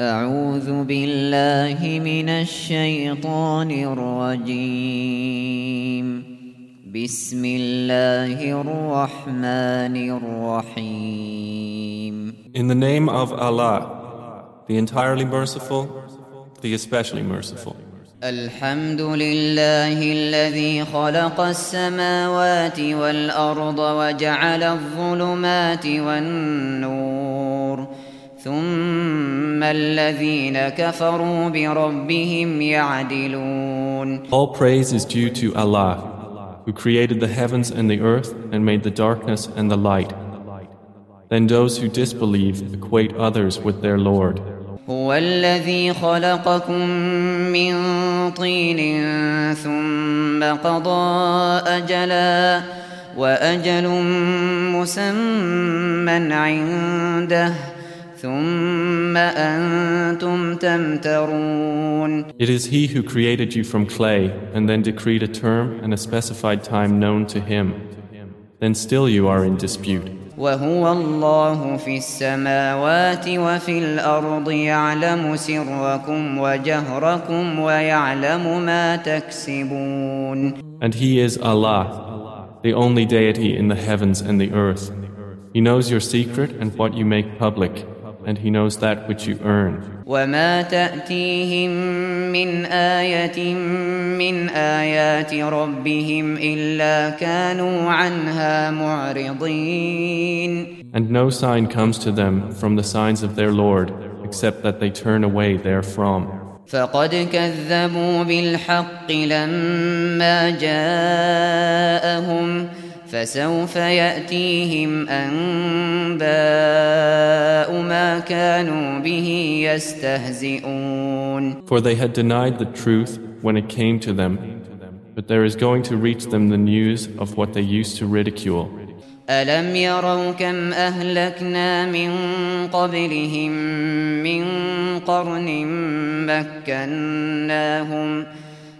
أعوذ بالله من الشيطان الرجيم. بسم الله الرحمن الرحيم. In the name of Allah, the entirely merciful, the especially merciful. الحمد لله الذي خلق السماوات والأرض وجعل الظلمات والنور ثم الذين كفروا بربهم يعدلون All praise is due to Allah, who created the heavens and the earth and made the darkness and the light. Then those who disbelieve equate others with their Lord. هو الذي خلقكم من طين ثم قضى أجلا وأجل مسمى عنده ثم أنتم تمترون It is He who created you from clay and then decreed a term and a specified time known to Him. Then still you are in dispute. وهو الله في السماوات وفي الأرض يعلم سركم وجهركم ويعلم ما تكسبون And He is Allah, the only deity in the heavens and the earth. He knows your secret and what you make public, and He knows that which you earn. وما تأتيهم من آية من آيات ربهم إلا كانوا عنها معرضين And no sign comes to them from the signs of their Lord, except that they turn away therefrom. فقد كذبوا بالحق لما جاءهم فسوف يأتيهم أنباء ما كانوا به يستهزئون For they had denied the truth when it came to them, but there is going to reach them the news of what they used to ridicule. ألم يروا كم أهلكنا من قبلهم من قرن مكناهم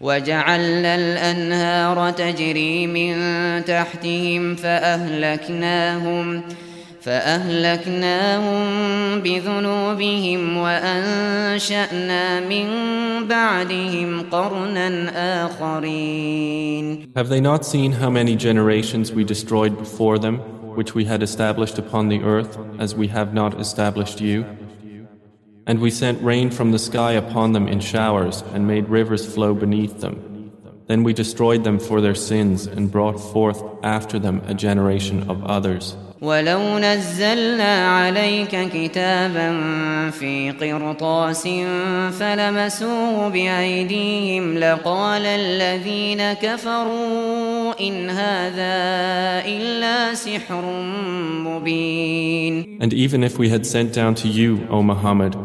وجعلنا الأنهار تجري من تحتهم فأهلكناهم فأهلكناهم بذنوبهم وأنشأنا من بعدهم قرنا آخرين Have they not seen how many generations we destroyed before them, which we had established upon the earth, as we have not established you? And we sent rain from the sky upon them in showers, and made rivers flow beneath them. Then we destroyed them for their sins, and brought forth after them a generation of others. ولو نزلنا عليك كتابا في قرطاس فلمسوه بأيديهم لقال الذين كفروا إن هذا إلا سحر مبين And even if we had sent down to you, O Muhammad,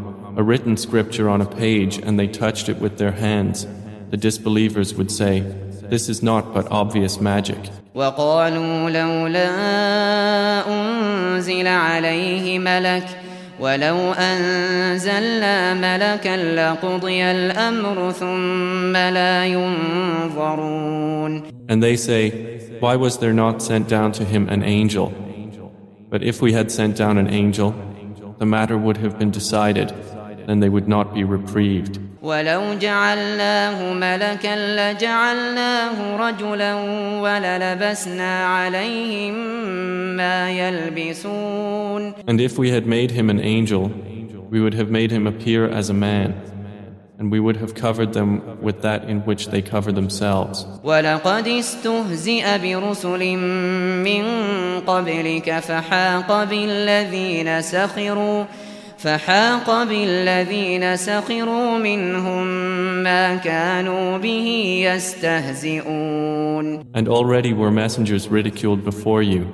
a written scripture on a page, and they touched it with their hands, the disbelievers would say, This is not but obvious magic. وقالوا لولا أنزل عليه ملك ولو أنزلنا ملكا لقضي الأمر ثم لا ينظرون And they say, Why was there not sent down to him an angel? But if we had sent down an angel, the matter would have been decided, then they would not be reprieved. ولو جعلناه ملكا لجعلناه رجلا وللبسنا عليهم ما يلبسون And if we had made him an angel, we would have made him appear as a man, and we would have covered them with that in which they cover themselves. ولقد استهزئ برسل من قبلك فحاق بالذين سخروا فحاق بالذين سخروا منهم ما كانوا به يستهزئون And already were messengers ridiculed before you,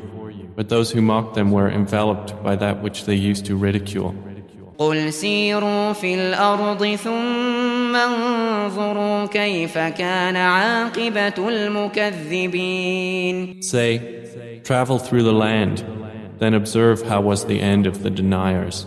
but those who mocked them were enveloped by that which they used to ridicule. قل سيروا في الأرض ثم ثم انظروا كيف كان عاقبة المكذبين Say, travel through the land, then observe how was the end of the deniers.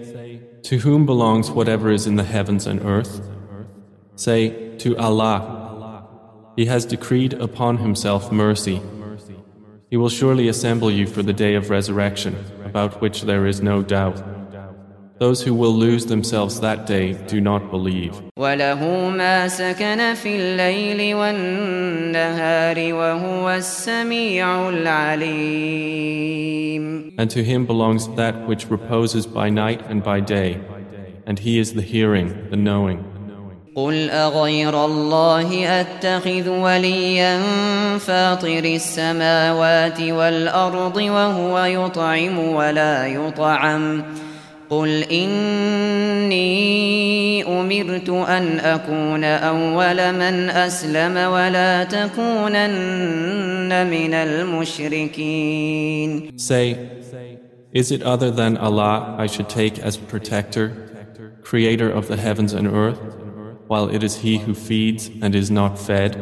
to whom belongs whatever is in the heavens and earth? Say, to Allah. He has decreed upon himself mercy. He will surely assemble you for the day of resurrection, about which there is no doubt. Those who will lose themselves that day do not believe. وله ما سكن في الليل والنهار وهو السميع العليم And to him belongs that which reposes by night and by day, and he is the hearing, the knowing. قل أغير الله أتخذ وليا فاطر السماوات والأرض وهو يطعم ولا يطعم قل إني أمرت أن أكون أول من أسلم ولا تكونن من المشركين Say, is it other than Allah I should take as protector, creator of the heavens and earth, while it is He who feeds and is not fed?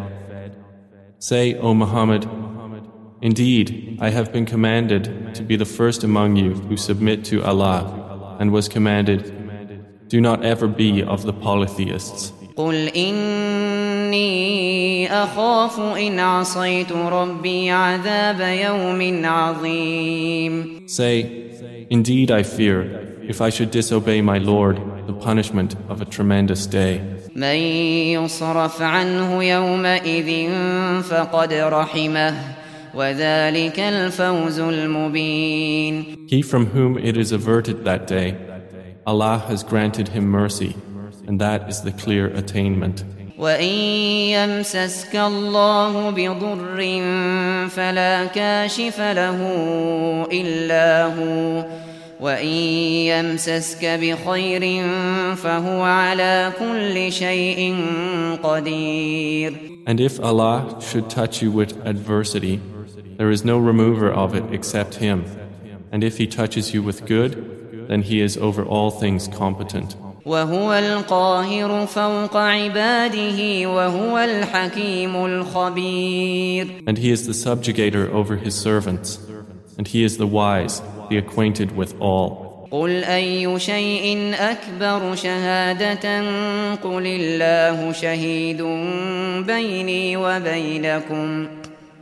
Say, O Muhammad, indeed, I have been commanded to be the first among you who submit to Allah and was commanded, Do not ever be of the polytheists. قل إني أخاف إن عصيت ربي عذاب يوم عظيم Say, Indeed, I fear, if I should disobey my Lord, the punishment of a tremendous day. من يصرف عنه يومئذ فقد رحمه وذلك الفوز المبين He from whom it is averted that day, Allah has granted him mercy, and that is the clear attainment. وإن يمسسك الله بضر فلا كاشف له إلا هو وإن يمسسك بخير فهو على كل شيء قدير And if Allah should touch you with adversity, there is no remover of it except Him. And if He touches you with good, then He is over all things competent. وهو القاهر فوق عباده وهو الحكيم الخبير And He is the subjugator over His servants. And He is the wise, the acquainted with all. قل أي شيء أكبر شهادة قل الله شهيد بيني وبينكم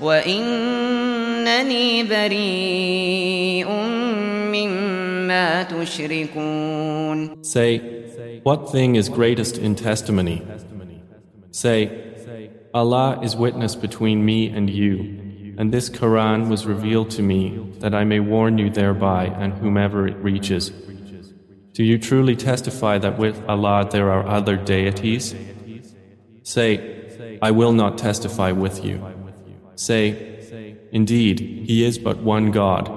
وإنني بريء مما تشركون Say, What thing is greatest in testimony? Say, Allah is witness between me and you, and this Quran was revealed to me that I may warn you thereby and whomever it reaches. Do you truly testify that with Allah there are other deities? Say, I will not testify with you. Say, Indeed, He is but one God,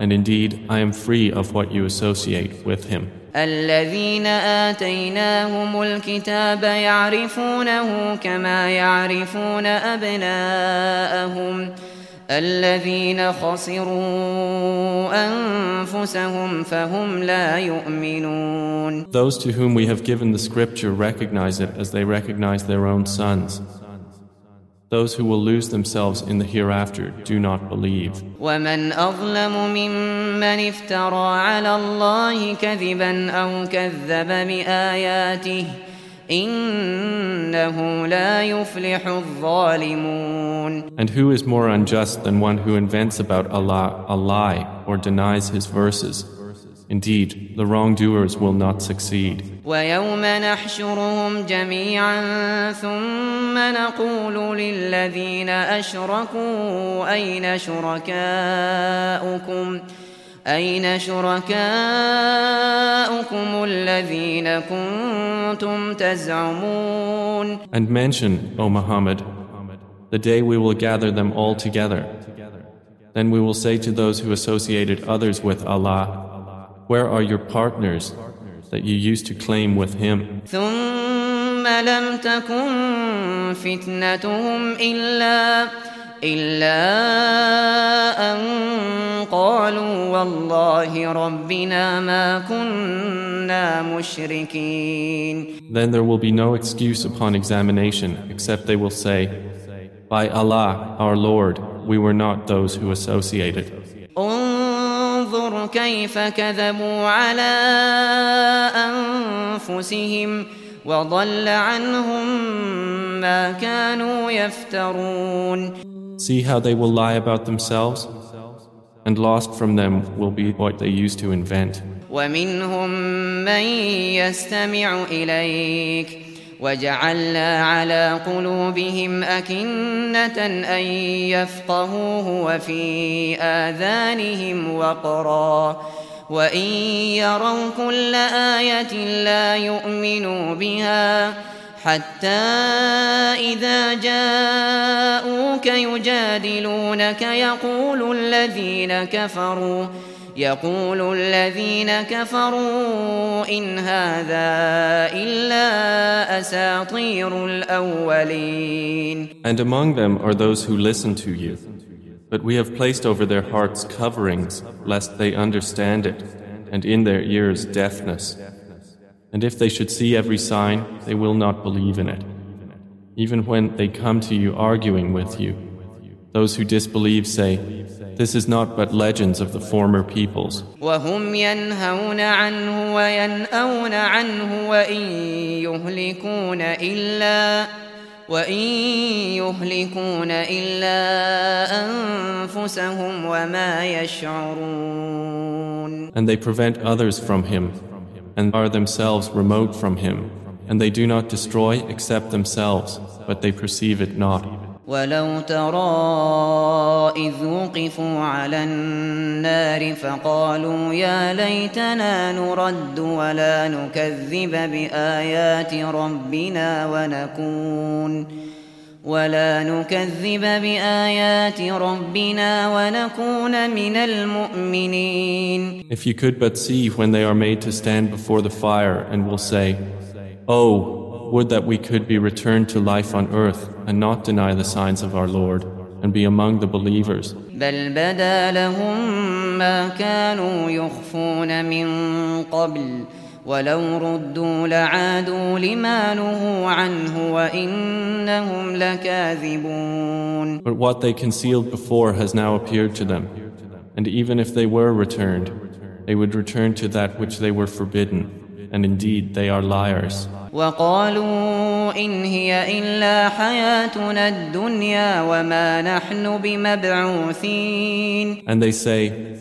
and indeed I am free of what you associate with Him. الذين آتيناهم الكتاب يعرفونه كما يعرفون أبناءهم الذين خسروا أنفسهم فهم لا يؤمنون Those to whom we have given the scripture recognize it as they recognize their own sons. Those who will lose themselves in the hereafter do not believe. ومن أظلم ممن افترى على الله كذبا أو كذب بآياته إنه لا يفلح الظالمون And who is more unjust than one who invents about Allah a lie or denies his verses? Indeed, the wrongdoers will not succeed. ويوم نحشرهم جميعا ثم نقول للذين أشركوا أين شركاؤكم أين شركاؤكم الذين كنتم تزعمون And mention, O Muhammad, the day we will gather them all together. Then we will say to those who associated others with Allah, Where are your partners that you used to claim with Him? ثم لم تكن فتنتهم إلا إلا أن قالوا والله ربنا ما كنا مشركين Then there will be no excuse upon examination except they will say, By Allah, our Lord, we were not those who associated. انظر كيف كذبوا على أنفسهم وضل عنهم ما كانوا يفترون See how they will lie about themselves? And lost from them will be what they used to invent. ومنهم من يستمع إليك وجعلنا على قلوبهم أكنة أن يفقهوه وفي آذانهم وقرا وإن يروا كل آية لا يؤمنوا بها حتى إذا جاءوك يجادلونك يقول الذين كفروا يقول الذين كفروا إن هذا إلا أساطير الأولين And among them are those who listen to you. But we have placed over their hearts coverings, lest they understand it, and in their ears deafness. And if they should see every sign, they will not believe in it. Even when they come to you arguing with you, those who disbelieve say, This is not but legends of the former peoples. وهم ينهون عنه وينأون عنه وإن يهلكون إلا وإن يهلكون إلا أنفسهم وما يشعرون And they prevent others from him, and are themselves remote from him. And they do not destroy except themselves, but they perceive it not. ولو ترى إذ وقفوا على النار فقالوا يا ليتنا نرد ولا نكذب بآيات ربنا ونكون ولا نكذب بآيات ربنا ونكون من المؤمنين If you could but see when they are made to stand before the fire and will say, Oh, would that we could be returned to life on earth and not deny the signs of our Lord and be among the believers. بل بدا لهم ما كانوا يخفون من قبل ولو ردوا لعادوا لما نهوا عنه وإنهم لكاذبون But what they concealed before has now appeared to them. And even if they were returned, they would return to that which they were forbidden. And indeed, they are liars. وقالوا إن هي إلا حياتنا الدنيا وما نحن بمبعوثين And they say,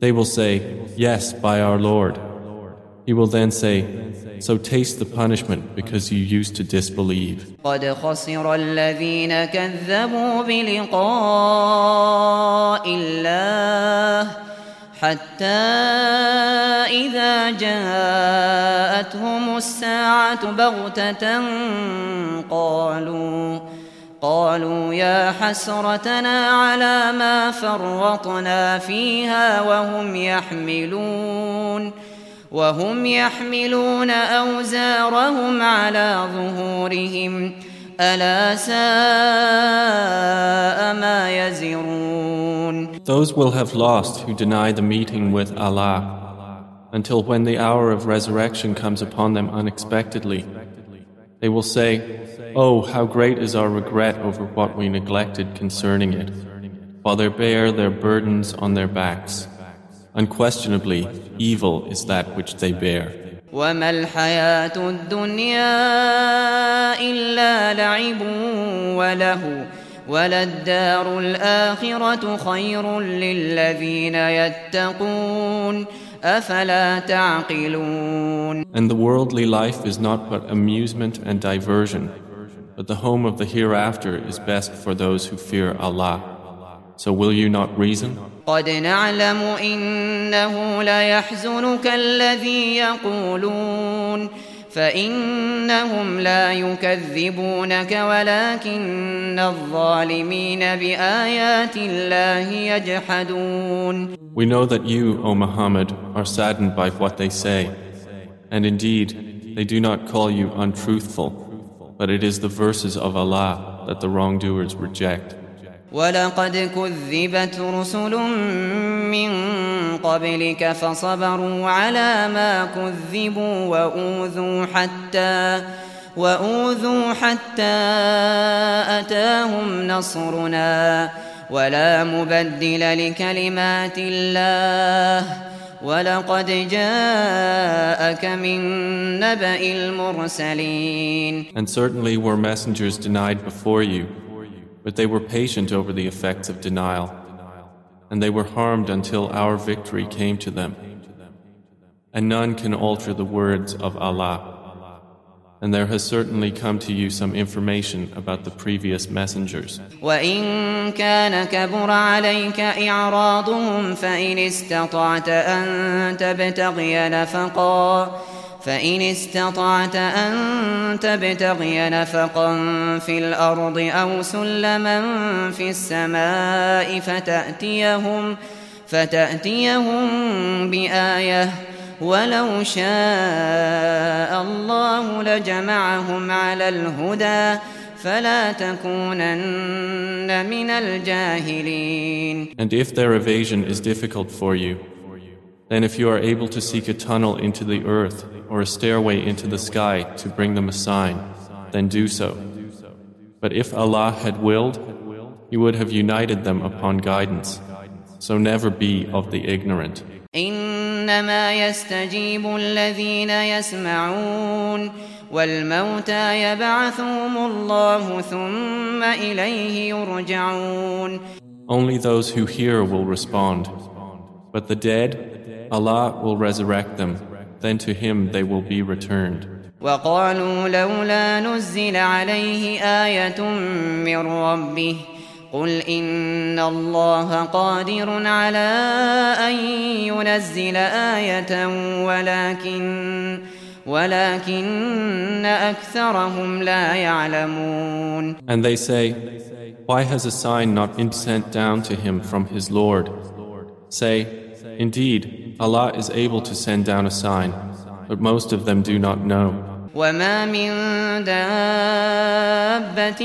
They will say, Yes, by our Lord. He will then say, So taste the punishment because you used to disbelieve. قد خسر الذين كذبوا بلقاء الله حتى إذا جاءتهم الساعة بغتة قالوا قالوا يا حسرتنا على ما فرطنا فيها وهم يحملون وهم يحملون أوزارهم على ظهورهم ألا ساء ما يزرون Those will have lost who deny the meeting with Allah until when the hour of resurrection comes upon them unexpectedly. They will say, Oh, how great is our regret over what we neglected concerning it, while they bear their burdens on their backs. Unquestionably, evil is that which they bear. وما الحياة الدنيا إلا لعب وله وللدار الآخرة خير للذين يتقون أفلا تعقلون And the worldly life is not but amusement and diversion, but the home of the hereafter is best for those who fear Allah. So will you not reason? قد نعلم إنه ليحزنك الذي يقولون فإنهم لا يكذبونك ولكن الظالمين بآيات الله يجحدون We know that you, O Muhammad, are saddened by what they say. And indeed, they do not call you untruthful, but it is the verses of Allah that the wrongdoers reject. ولقد كذبت رسل من قبلك فصبروا على ما كذبوا وأوذوا حتى وأوذوا حتى أتاهم نصرنا ولا مبدل لكلمات الله ولقد جاءك من نبأ المرسلين And certainly were messengers denied before you But they were patient over the effects of denial, and they were harmed until our victory came to them. And none can alter the words of Allah. And there has certainly come to you some information about the previous messengers. وإن كان كبر عليك إعراضهم فإن استطعت أن تبتغي نفقا فإن استطعت أن تبتغي نفقا في الأرض أو سلما في السماء فتأتيهم فتأتيهم بآية ولو شاء الله لجمعهم على الهدى فلا تكونن من الجاهلين And if their evasion is difficult for you, then if you are able to seek a tunnel into the earth or a stairway into the sky to bring them a sign, then do so. But if Allah had willed, He would have united them upon guidance. So never be of the ignorant. إنما يستجيب الذين يسمعون والموتى يبعثهم الله ثم إليه يرجعون Only those who hear will respond. But the dead, Allah will resurrect them then to him they will be returned. وقالوا لولا نزل عليه آية من ربه قل إن الله قادر على أن ينزل آية ولكن ولكن أكثرهم لا يعلمون And they say, Why has a sign not been sent down to him from his Lord? Say, Indeed, Allah is able to send down a sign, but most of them do not know. وما من دابة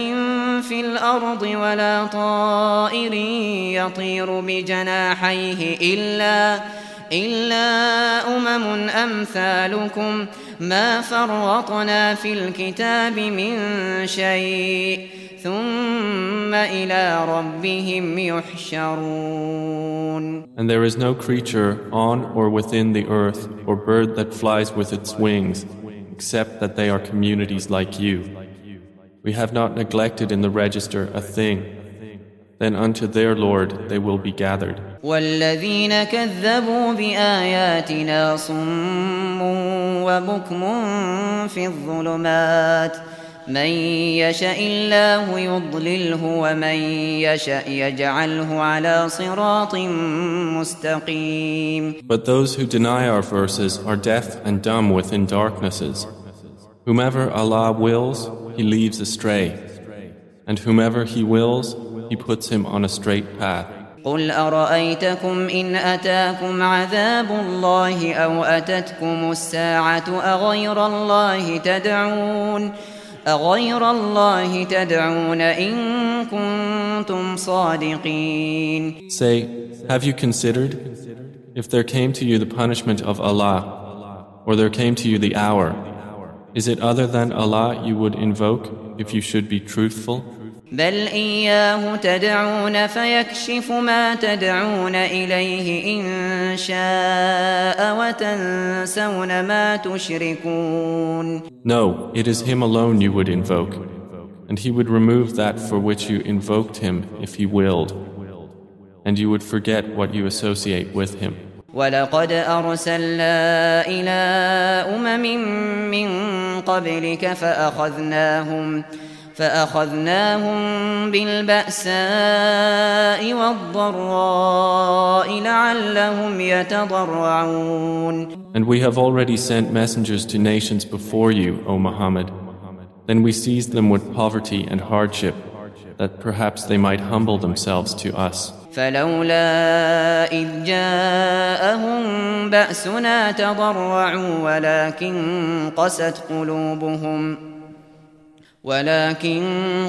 في الأرض ولا طائر يطير بجناحيه إلا إلا أمم أمثالكم ما فرطنا في الكتاب من شيء ثم إلى ربهم يحشرون And there is no creature on or within the earth or bird that flies with its wings except that they are communities like you. We have not neglected in the register a thing. Then unto their Lord they will be gathered. والذين كذبوا بآياتنا صم وبكم في الظلمات من يشاء الله يضلله ومن يشاء يجعله على صراط مستقيم But those who deny our verses are deaf and dumb within darknesses. Whomever Allah wills, He leaves astray. And whomever He wills, He puts him on a straight path. قل أرأيتكم إن أتاكم عذاب الله أو أتتكم الساعة أغير الله تدعون أغير الله تدعون إن كنتم صادقين Say, have you considered if there came to you the punishment of Allah or there came to you the hour is it other than Allah you would invoke if you should be truthful? بل إياه تدعون فيكشف ما تدعون إليه إن شاء وتنسون ما تشركون No, it is Him alone you would invoke, and He would remove that for which you invoked Him if He willed, and you would forget what you associate with Him. ولقد أرسلنا إلى أمم من قبلك فأخذناهم فأخذناهم بالبأساء والضراء لعلهم يتضرعون And we have already sent messengers to nations before you, O Muhammad. Then we seized them with poverty and hardship, that perhaps they might humble themselves to us. فلولا إذ جاءهم بأسنا تضرعوا ولكن قست قلوبهم ولكن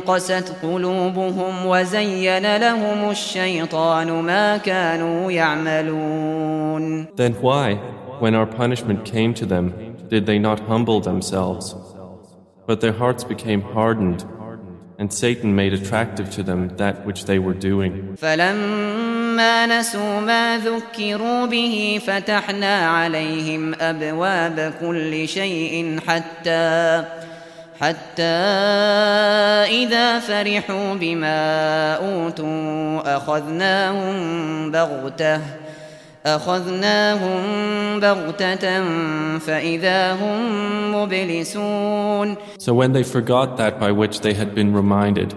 قست قلوبهم وزين لهم الشيطان ما كانوا يعملون Then why, when our punishment came to them, did they not humble themselves? But their hearts became hardened, and Satan made attractive to them that which they were doing. فلما نسوا ما ذكروا به فتحنا عليهم أبواب كل شيء حتى حتى إذا فرحوا بما أوتوا أخذناهم بغتة أخذناهم بغتة فإذا هم مبلسون So when they forgot that by which they had been reminded,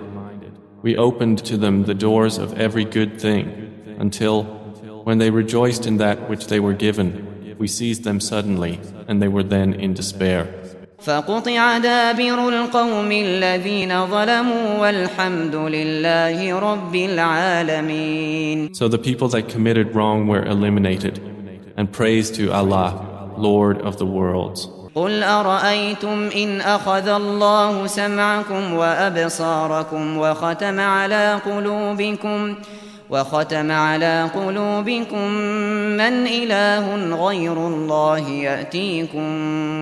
we opened to them the doors of every good thing, until, when they rejoiced in that which they were given, we seized them suddenly, and they were then in despair. فقطع دابر القوم الذين ظلموا والحمد لله رب العالمين So the people that committed wrong were eliminated, and praise to Allah, Lord of the worlds. قل أرأيتم إن أخذ الله سمعكم وأبصاركم وختم على قلوبكم وختم على قلوبكم من إله غير الله يأتيكم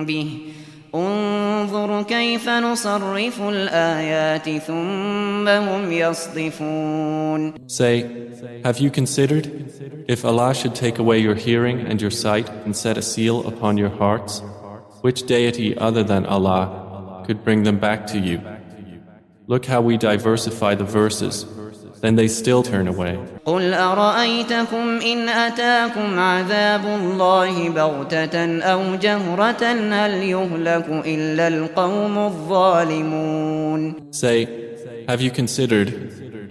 به انظر كيف نصرف الآيات ثم هم يصدفون Say, have you considered if Allah should take away your hearing and your sight and set a seal upon your hearts, which deity other than Allah could bring them back to you? Look how we diversify the verses, then they still turn away. قل أرأيتكم إن أتاكم عذاب الله بغتة أو جهرة هل يهلك إلا القوم الظالمون Say, have you considered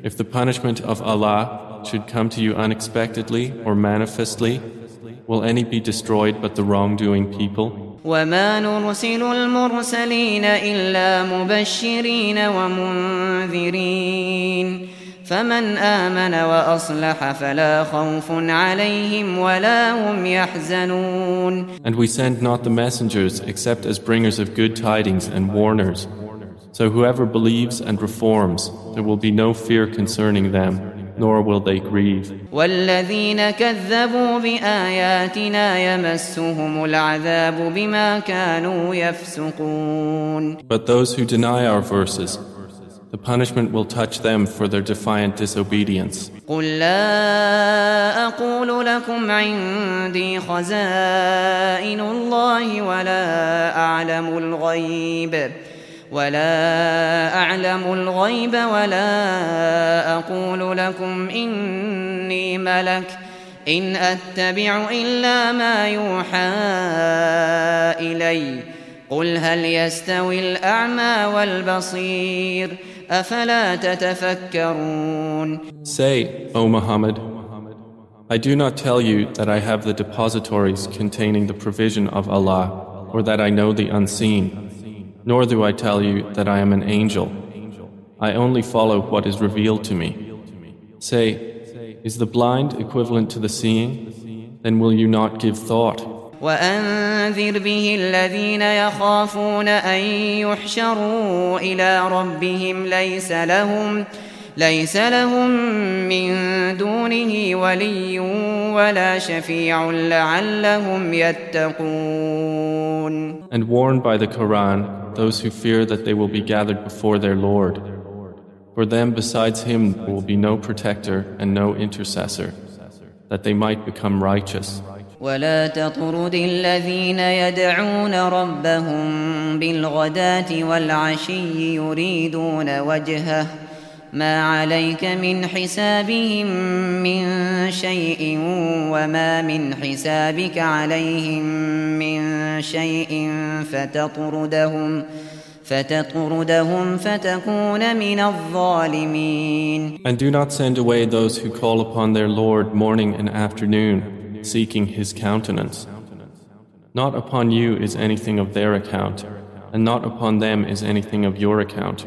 if the punishment of Allah should come to you unexpectedly or manifestly, will any be destroyed but the wrongdoing people? وما نرسل المرسلين إلا مبشرين ومنذرين فمن آمن وأصلح فلا خوف عليهم ولا هم يحزنون And we send not the messengers except as bringers of good tidings and warners. So whoever believes and reforms, there will be no fear concerning them, nor will they grieve. والذين كذبوا بآياتنا يمسهم العذاب بما كانوا يفسقون But those who deny our verses, the punishment will touch them for their defiant disobedience. قل لا أقول لكم عندي خزائن الله ولا أعلم الغيب ولا أعلم الغيب ولا أقول لكم إني ملك إن أتبع إلا ما يوحى إلي قل هل يستوي الأعمى والبصير أفلا تتفكرون Say, O Muhammad, I do not tell you that I have the depositories containing the provision of Allah, or that I know the unseen, nor do I tell you that I am an angel. I only follow what is revealed to me. Say, Is the blind equivalent to the seeing? Then will you not give thought? وأنذر به الذين يخافون أن يحشروا إلى ربهم ليس لهم ليس لهم من دونه ولي ولا شفيع لعلهم يتقون And warn by the Quran those who fear that they will be gathered before their Lord. For them besides him there will be no protector and no intercessor, that they might become righteous. ولا تطرد الذين يدعون ربهم بالغداة والعشي يريدون وجهه. ما عليك من حسابهم من شيء وما من حسابك عليهم من شيء فتطردهم فتطردهم فتكون من الظالمين. And do not send away those who call upon their Lord morning and afternoon, seeking His countenance. Not upon you is anything of their account, and not upon them is anything of your account.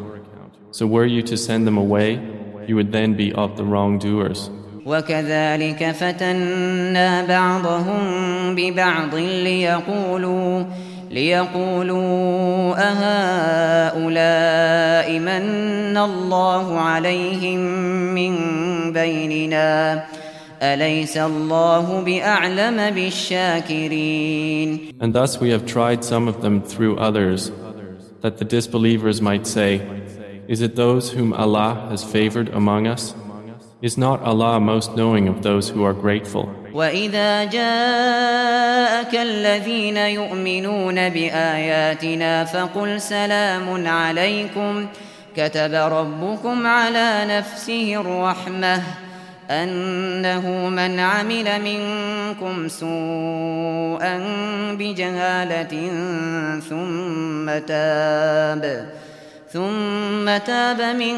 So were you to send them away, you would then be of the wrongdoers. وكذلك فتنا بعضهم ببعض ليقولوا ليقولوا أهؤلاء من الله عليهم من بيننا أليس الله بأعلم بالشاكرين And thus we have tried some of them through others, that the disbelievers might say, Is it those whom Allah has favored among us? Is not Allah most knowing of those who are grateful? وإذا جاءك الذين يؤمنون بآياتنا فقل سلام عليكم كتب ربكم على نفسه الرحمة أنه من عمل منكم سوءا بجهالة ثم تاب ثم تاب من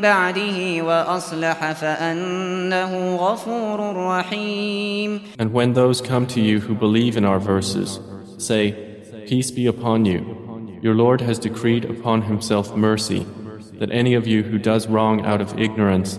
بعده وأصلح فأنه غفور رحيم And when those come to you who believe in our verses, say, Peace be upon you. Your Lord has decreed upon himself mercy, that any of you who does wrong out of ignorance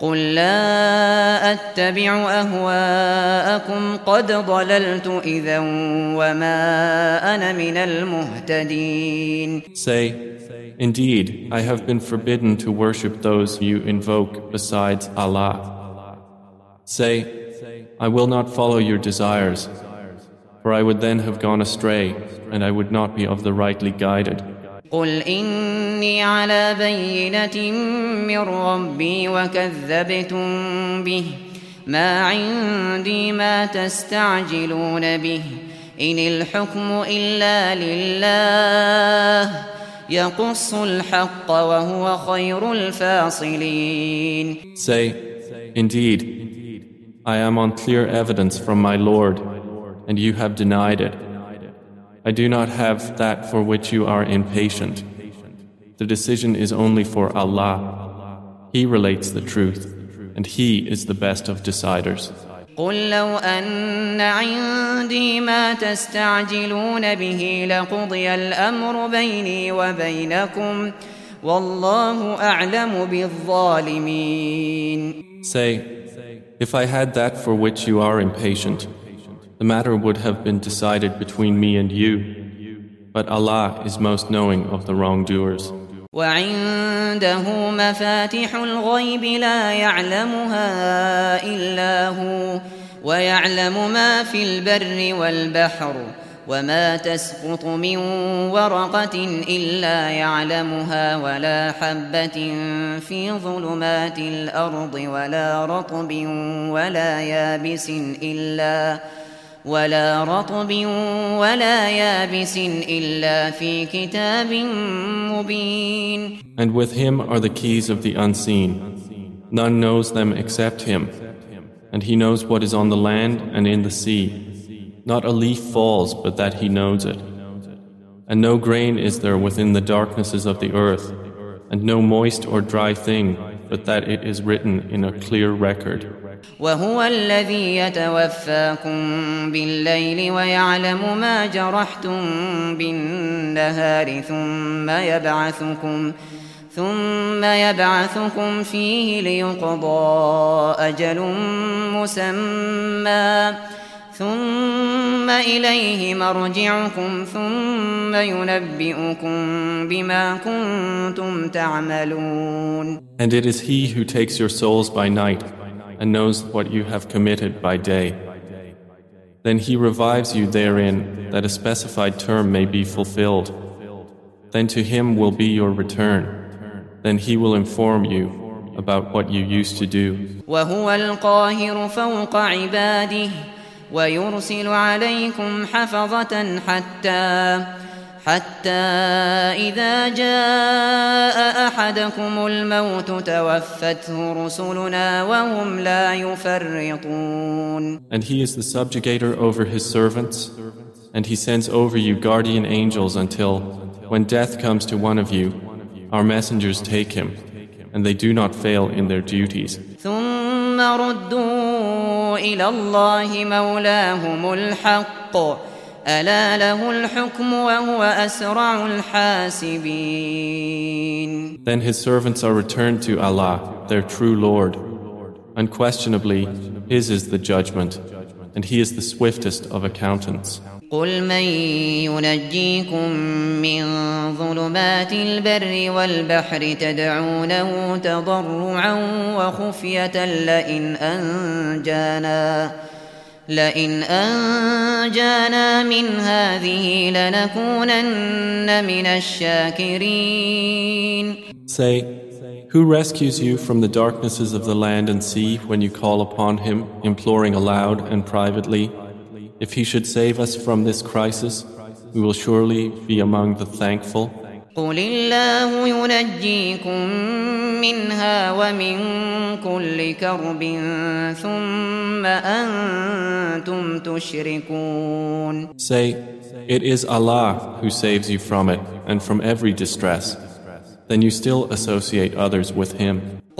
قل لا أتبع أهواءكم قد ضللت إذا وما أنا من المهتدين Say, Indeed, I have been forbidden to worship those you invoke besides Allah. Say, I will not follow your desires, for I would then have gone astray, and I would not be of the rightly guided. قل إني على بينة من ربي وكذبتم به ما عندي ما تستعجلون به إن الحكم إلا لله يقص الحق وهو خير الفاصلين Say, Indeed, I am on clear evidence from my Lord, and you have denied it. I do not have that for which you are impatient. The decision is only for Allah. He relates the truth, and He is the best of deciders. قل لو أن عندي ما تستعجلون به لقضي الأمر بيني وبينكم والله أعلم بالظالمين Say, if I had that for which you are impatient, the matter would have been decided between me and you. But Allah is most knowing of the wrongdoers. وعنده مفاتح الغيب لا يعلمها إلا هو ويعلم ما في البر والبحر وما تسقط من ورقة إلا يعلمها ولا حبة في ظلمات الأرض ولا رطب ولا يابس إلا ولا رطب ولا يابس إلا في كتاب مبين And with him are the keys of the unseen. None knows them except him. And He knows what is on the land and in the sea. Not a leaf falls but that He knows it. And no grain is there within the darknesses of the earth, and no moist or dry thing but that it is written in a clear record. وهو الذي يتوفاكم بالليل ويعلم ما جرحتم بالنهار ثم يبعثكم ثم يبعثكم فيه ليقضى أجل مسمى ثم إليه مرجعكم ثم ينبئكم بما كنتم تعملون. And it is he who takes your souls by night and knows what you have committed by day. Then he revives you therein that a specified term may be fulfilled. Then to him will be your return. Then he will inform you about what you used to do. وهو القاهر فوق عباده ويرسل عليكم حفظة حتى حتى إذا جاء أحدكم الموت توفته رسلنا وهم لا يفرطون And he is the subjugator over his servants, and he sends over you guardian angels until, when death comes to one of you, our messengers take him, and they do not fail in their duties. ثم ردوا إلى الله مولاهم الحق ألا له الحكم وهو أسرع الحاسبين Then his servants are returned to Allah, their true Lord. Unquestionably, his is the judgment, and he is the swiftest of accountants. قل من ينجيكم من ظلمات البر والبحر تدعونه تضرعا وخفية لئن أنجانا لئن أنجانا من هذه لنكونن من الشاكرين Say, Who rescues you from the darknesses of the land and sea when you call upon him, imploring aloud and privately? If he should save us from this crisis, we will surely be among the thankful. قل الله ينجيكم منها ومن كل كرب ثم أنتم تشركون Say, It is Allah who saves you from it and from every distress. Then you still associate others with Him.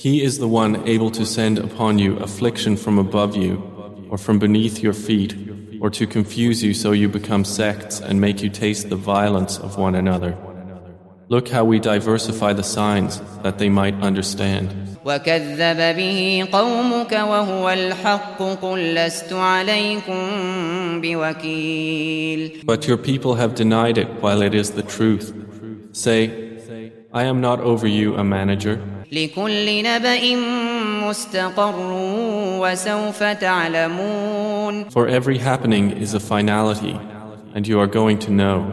He is the one able to send upon you affliction from above you or from beneath your feet or to confuse you so you become sects and make you taste the violence of one another. Look how we diversify the signs that they might understand. وكذب به قومك وهو الحق قل لست عليكم بوكيل But your people have denied it while it is the truth. Say, I am not over you a manager. لكل نبأ مستقر وسوف تعلمون. For every happening is a finality, and you are going to know.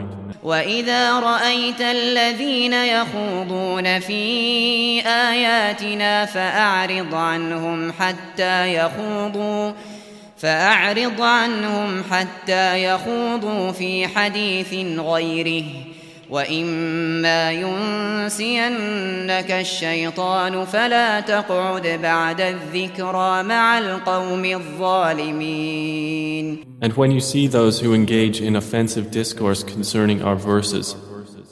وإذا رأيت الذين يخوضون في آياتنا فأعرض عنهم حتى يخوضوا. فأعرض عنهم حتى يخوضوا في حديث غيره. وإما ينسينك الشيطان فلا تقعد بعد الذكرى مع القوم الظالمين And when you see those who engage in offensive discourse concerning our verses,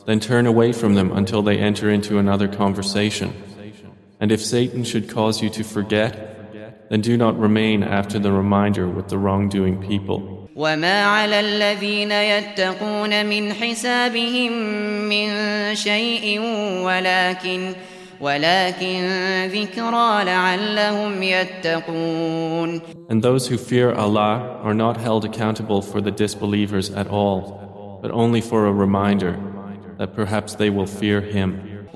then turn away from them until they enter into another conversation. And if Satan should cause you to forget, then do not remain after the reminder with the wrongdoing people. وما على الذين يتقون من حسابهم من شيء ولكن ولكن ذكرى لعلهم يتقون And those who fear Allah are not held accountable for the disbelievers at all, but only for a reminder that perhaps they will fear Him.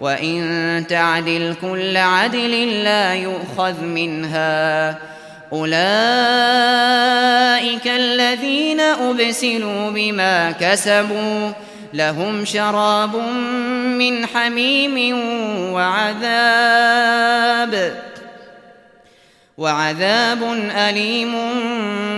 وإن تعدل كل عدل لا يؤخذ منها أولئك الذين أبسلوا بما كسبوا لهم شراب من حميم وعذاب وعذاب أليم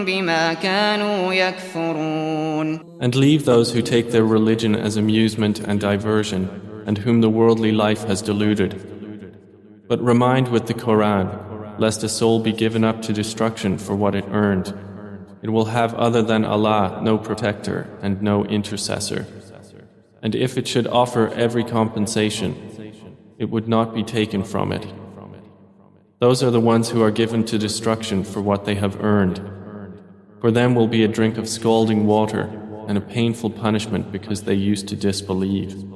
بما كانوا يكفرون And leave those who take their religion as amusement and diversion. And whom the worldly life has deluded. But remind with the Quran, lest a soul be given up to destruction for what it earned. It will have other than Allah no protector and no intercessor. And if it should offer every compensation, it would not be taken from it. Those are the ones who are given to destruction for what they have earned. For them will be a drink of scalding water and a painful punishment because they used to disbelieve.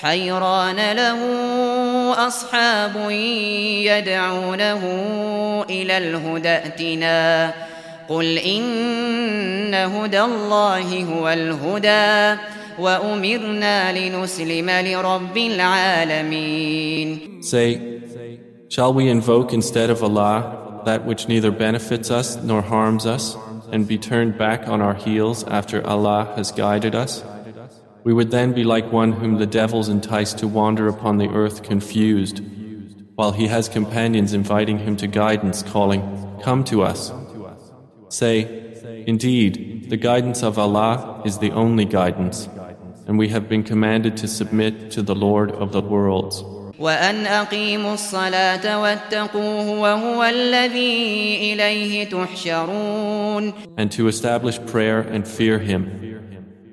حيران له أصحاب يدعونه إلى الهدى ائتنا قل إن هدى الله هو الهدى وأمرنا لنسلم لرب العالمين Say, shall we invoke instead of Allah that which neither benefits us nor harms us and be turned back on our heels after Allah has guided us? We would then be like one whom the devils entice to wander upon the earth confused, while he has companions inviting him to guidance, calling, Come to us. Say, Indeed, the guidance of Allah is the only guidance, and we have been commanded to submit to the Lord of the worlds. وأن أقيموا الصلاة واتقوه وهو الذي إليه تحشرون And to establish prayer and fear Him,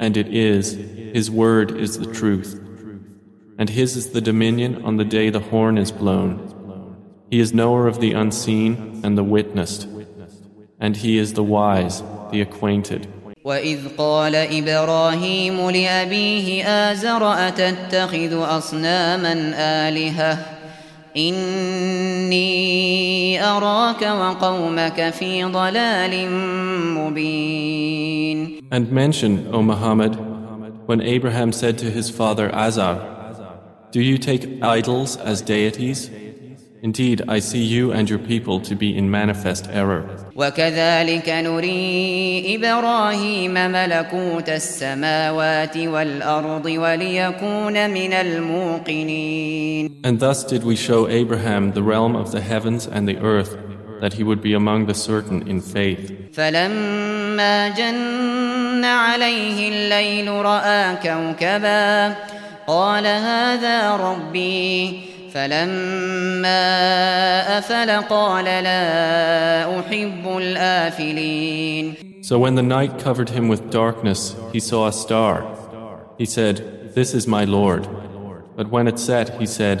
and it is, His word is the truth. And His is the dominion on the day the horn is blown. He is knower of the unseen and the witnessed. And He is the wise, the acquainted. وإذ قال إبراهيم لأبيه آزر أتتخذ أصناما آلهة إني أراك وقومك في ضلال مبين And mention, O Muhammad, when Abraham said to his father Azar, Do you take idols as deities? Indeed, I see you and your people to be in manifest error. وكذلك نري إبراهيم ملكوت السماوات والأرض وليكون من الموقنين And thus did we show Abraham the realm of the heavens and the earth, that he would be among the certain in faith. فلما جن عليه الليل رأى كوكبا قال هذا ربي فلما أفل قال لا أحب الآفلين So when the night covered him with darkness, he saw a star. He said, This is my Lord. But when it set, he said,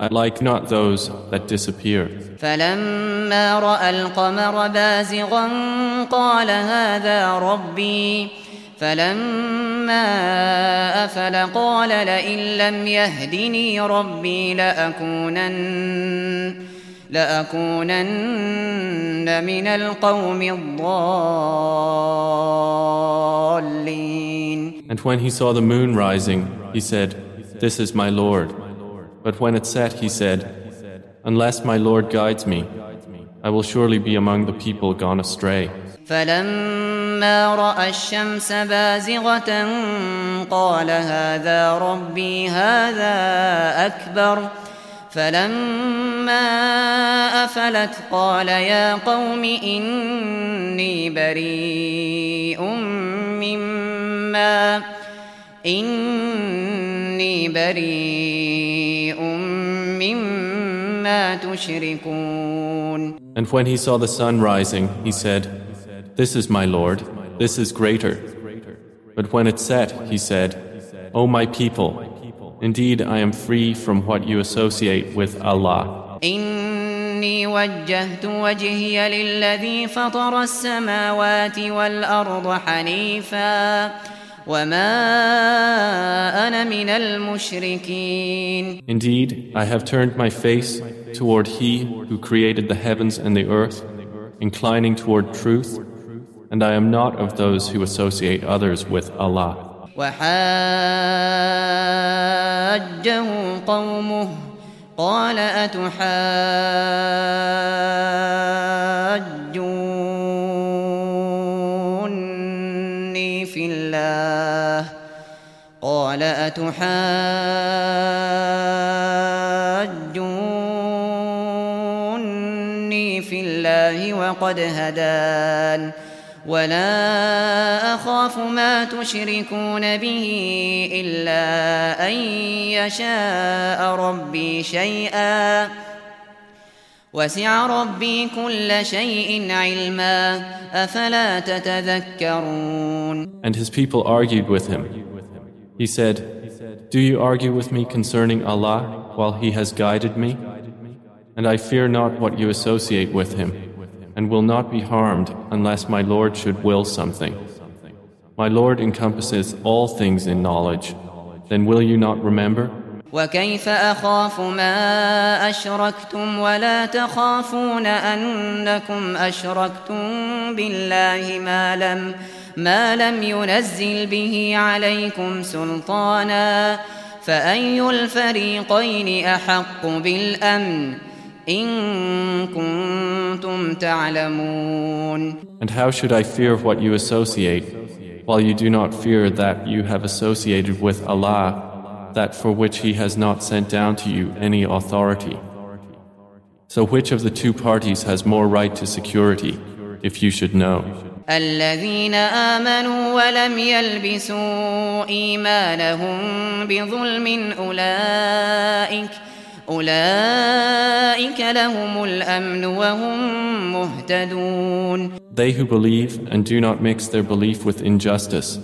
I like not those that disappear. فلما رأى القمر بازغا قال هذا ربي فلما أفل قال لئن لم يهدني ربي لأكونن لأكونن من القوم الضالين And when he saw the moon rising, he said, This is my Lord. But when it set, he said, Unless my Lord guides me, I will surely be among the people gone astray. فلما رأى الشمس بازغة قال هذا ربي هذا أكبر. فلما أفلت قال يا قوم إني بريء مما إني بريء مما تشركون. And when he saw the sun rising, he said, This is my Lord, this is greater. But when it set, he said, O my people, indeed I am free from what you associate with Allah. إني وجهت وجهي للذي فطر السماوات والأرض حنيفا وما أنا من المشركين Indeed, I have turned my face toward He who created the heavens and the earth, inclining toward truth and I am not of those who associate others with Allah. وحاجه قومه قال أتحاجوني في الله قال أتحاجوني في الله وقد هدان ولا أخاف ما تشركون به إلا أن يشاء ربي شيئا وسع ربي كل شيء علما أفلا تتذكرون And his people argued with him. He said, Do you argue with me concerning Allah while He has guided me? And I fear not what you associate with Him. and will not be harmed unless my Lord should will something. My Lord encompasses all things in knowledge. Then will you not remember? وكيف أخاف ما أشركتم ولا تخافون أنكم أشركتم بالله ما لم ما لم ينزل به عليكم سلطانا فأي الفريقين أحق بالأمن and how should I fear what you associate, while you do not fear that you have associated with Allah, that for which He has not sent down to you any authority? So which of the two parties has more right to security, if you should know? الذين آمنوا ولم يلبسوا إيمانهم بظلم أولئك أولئك لهم الأمن وهم مهتدون They who believe and do not mix their belief with injustice,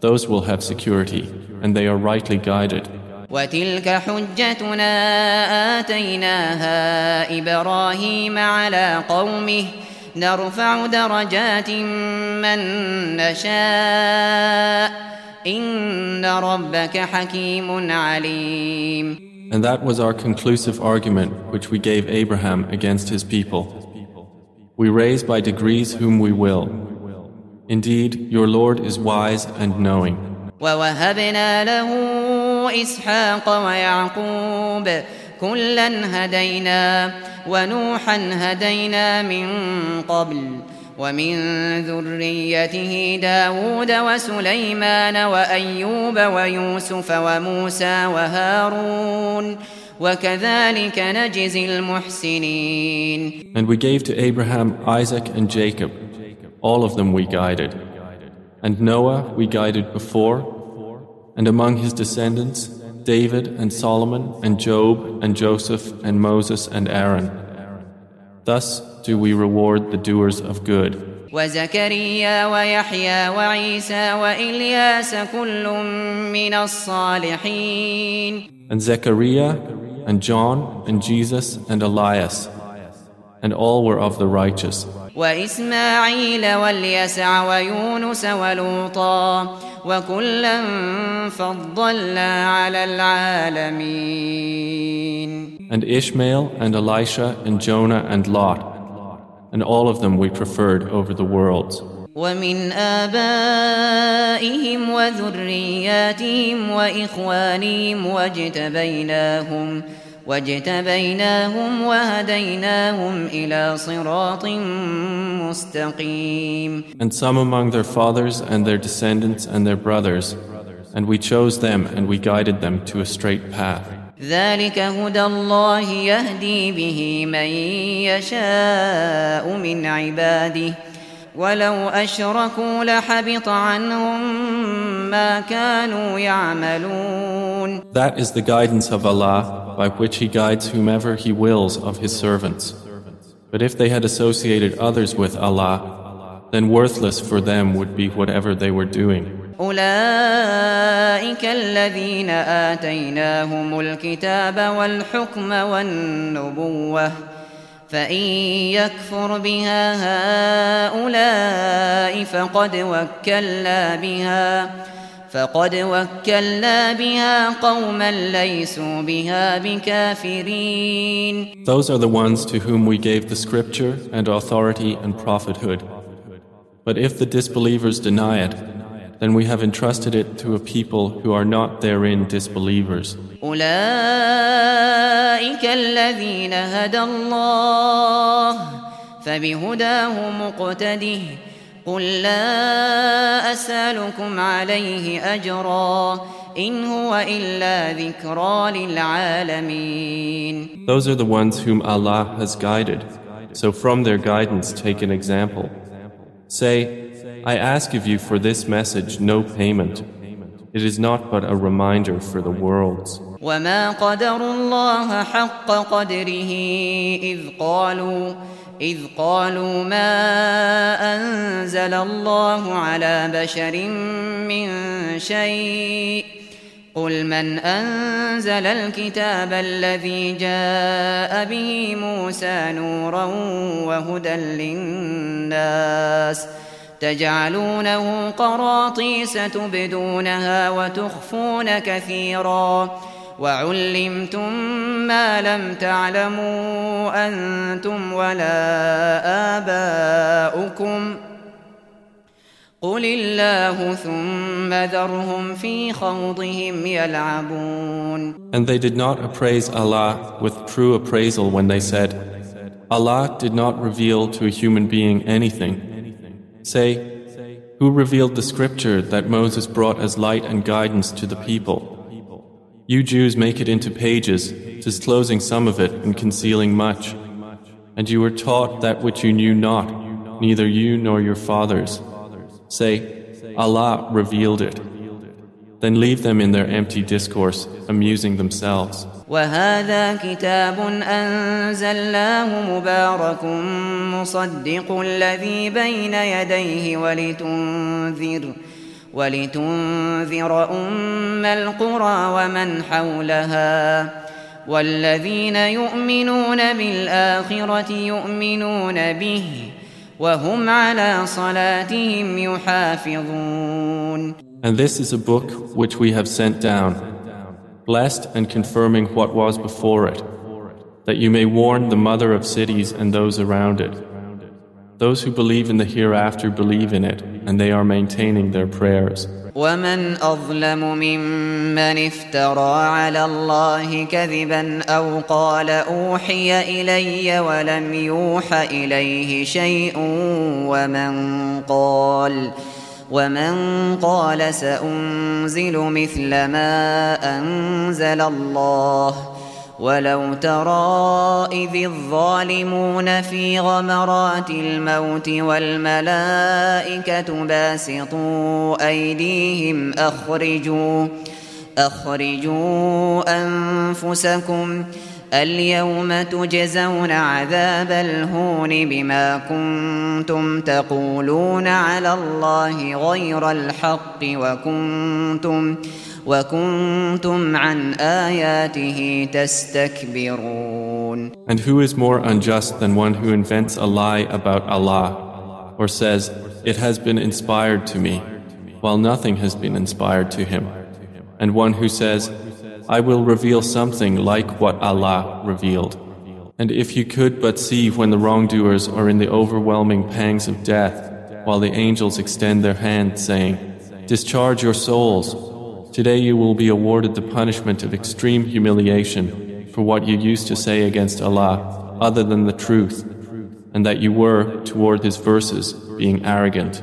those will have security, and they are rightly guided. وتلك حجتنا آتيناها إبراهيم على قومه نرفع درجات من نشاء إن ربك حكيم عليم And that was our conclusive argument which we gave Abraham against his people. We raise by degrees whom we will. Indeed, your Lord is wise and knowing. ووهبنا له إسحاق ويعقوب كلا هدينا ونوحا هدينا من قبل ومن ذريته داود وسليمان وأيوب ويوسف وموسى وهارون وكذلك نجزي المحسنين And we gave to Abraham, Isaac and Jacob. All of them we guided. And Noah we guided before. And among his descendants, David and Solomon and Job and Joseph and Moses and Aaron. Thus do we reward the doers of good. وزكريا ويحيى وعيسى وإلياس كل من الصالحين And Zechariah and John and Jesus and Elias and all were of the righteous. وإسماعيل واليسع ويونس ولوطا وكلا فضلنا على العالمين And Ishmael and Elisha and Jonah and Lot and all of them we preferred over the worlds. ومن آبائهم وذرياتهم وإخوانهم واجتبيناهم واجتبيناهم وهديناهم إلى صراط مستقيم And some among their fathers and their descendants and their brothers, and we chose them and we guided them to a straight path. ذلك هدى الله يهدي به من يشاء من عباده ولو أشركوا لحبط عنهم ما كانوا يعملون That is the guidance of Allah by which He guides whomever He wills of His servants. But if they had associated others with Allah, then worthless for them would be whatever they were doing. أولئك الذين آتيناهم الكتاب والحكم والنبوة فإن يكفر بها هؤلاء فقد وكلنا بها فقد وكلنا بها قوما ليسوا بها بكافرين Those are the ones to whom we gave the scripture and authority and prophethood. But if the disbelievers deny it, then we have entrusted it to a people who are not therein disbelievers. أولئك الذين هدى الله فبهداه مقتده قل لا أسألكم عليه أجرا إن هو إلا ذكرى للعالمين Those are the ones whom Allah has guided. So from their guidance take an example. Say, I ask of you for this message no payment. It is not but a reminder for the worlds. وما قدر الله حق قدره إذ قالوا إذ قالوا ما أنزل الله على بشر من شيء قل من أنزل الكتاب الذي جاء به موسى نورا وهدى للناس ۖ تجعلونه قراطيس تبدونها وتخفون كثيرا وعلمتم ما لم تعلموا أنتم ولا آباؤكم قل الله ثم ذرهم في خوضهم يلعبون And they did not appraise Allah with true appraisal when they said, Allah did not reveal to a human being anything Say, Who revealed the scripture that Moses brought as light and guidance to the people? You Jews make it into pages, disclosing some of it and concealing much. And you were taught that which you knew not, neither you nor your fathers. Say, Allah revealed it. Then leave them in their empty discourse, amusing themselves. وهذا كتاب أنزلناه مبارك مصدق الذي بين يديه ولتنذر ولتنذر أم القرى ومن حولها والذين يؤمنون بالآخرة يؤمنون به وهم على صلاتهم يحافظون And this is a book which we have sent down blessed and confirming what was before it, that you may warn the mother of cities and those around it. Those who believe in the hereafter believe in it, and they are maintaining their prayers. ومن أظلم ممن افترى على الله كذبا أو قال أوحي إلي ولم يوح إليه شيء ومن قال ومن قال سأنزل مثل ما أنزل الله ولو ترى إذ الظالمون في غمرات الموت والملائكة باسطوا أيديهم أخرجوا أخرجوا أنفسكم اليوم تجزون عذاب الهون بما كنتم تقولون على الله غير الحق وكنتم وكنتم عن آياته تستكبرون And who is more unjust than one who invents a lie about Allah or says, It has been inspired to me, while nothing has been inspired to him, and one who says, I will reveal something like what Allah revealed. And if you could but see when the wrongdoers are in the overwhelming pangs of death, while the angels extend their hand, saying, Discharge your souls. Today you will be awarded the punishment of extreme humiliation for what you used to say against Allah other than the truth, and that you were, toward His verses, being arrogant.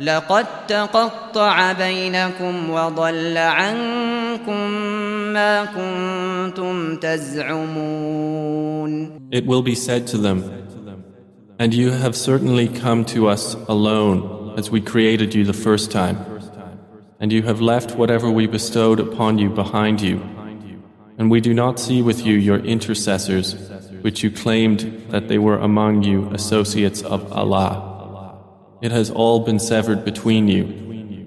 لقد تقطع بينكم وضل عنكم ما كنتم تزعمون It will be said to them, And you have certainly come to us alone as we created you the first time. And you have left whatever we bestowed upon you behind you. And we do not see with you your intercessors, which you claimed that they were among you associates of Allah. It has all been severed between you,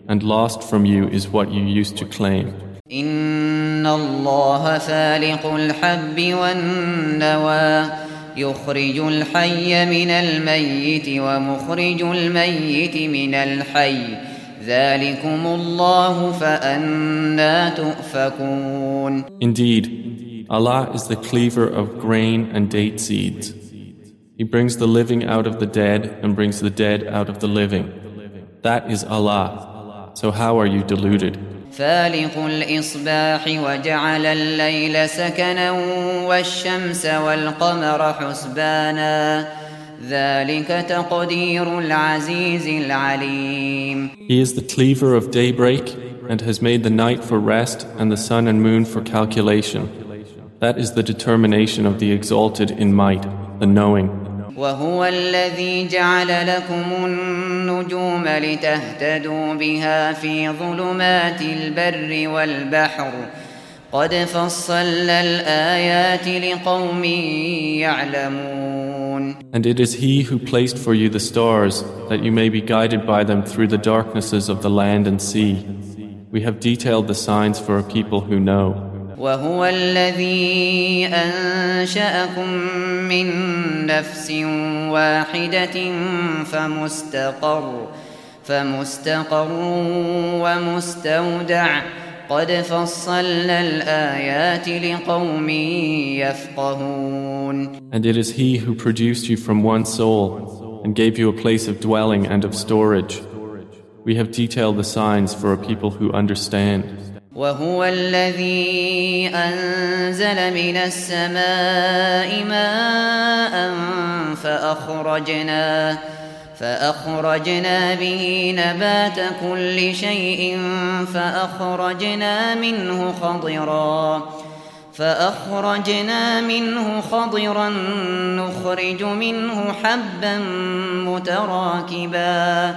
and lost from you is what you used to claim. إن الله فالق الحب والنوى يخرج الحي من الميت ومخرج الميت من الحي ذلكم الله فأنا تؤفكون Indeed, Allah is the cleaver of grain and date seeds. He brings the living out of the dead and brings the dead out of the living. That is Allah. So how are you deluded? فالق الإصباح وجعل الليل سكنا والشمس والقمر حسبانا ذلك تقدير العزيز العليم He is the cleaver of daybreak and has made the night for rest and the sun and moon for calculation. That is the determination of the exalted in might, the knowing. وهو الذي جعل لكم النجوم لتهتدوا بها في ظلمات البر والبحر قد فصلنا الآيات لقوم يعلمون And it is He who placed for you the stars that you may be guided by them through the darknesses of the land and sea. We have detailed the signs for a people who know. وهو الذي أنشأكم من نفس واحدة فمستقر فمستقر ومستودع قد فصلنا الآيات لقوم يفقهون And it is He who produced you from one soul and gave you a place of dwelling and of storage. We have detailed the signs for a people who understand. وهو الذي أنزل من السماء ماء فأخرجنا فأخرجنا به نبات كل شيء فأخرجنا منه خضرا فأخرجنا منه خضرا نخرج منه حبا متراكبا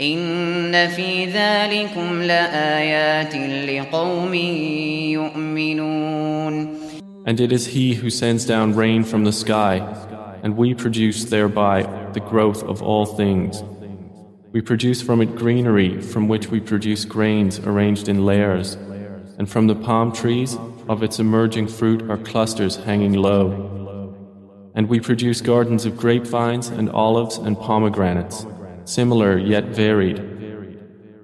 إن في ذلكم لآيات لقوم يؤمنون And it is He who sends down rain from the sky, and we produce thereby the growth of all things. We produce from it greenery, from which we produce grains arranged in layers, and from the palm trees, of its emerging fruit are clusters hanging low. And we produce gardens of grapevines and olives and pomegranates similar yet varied.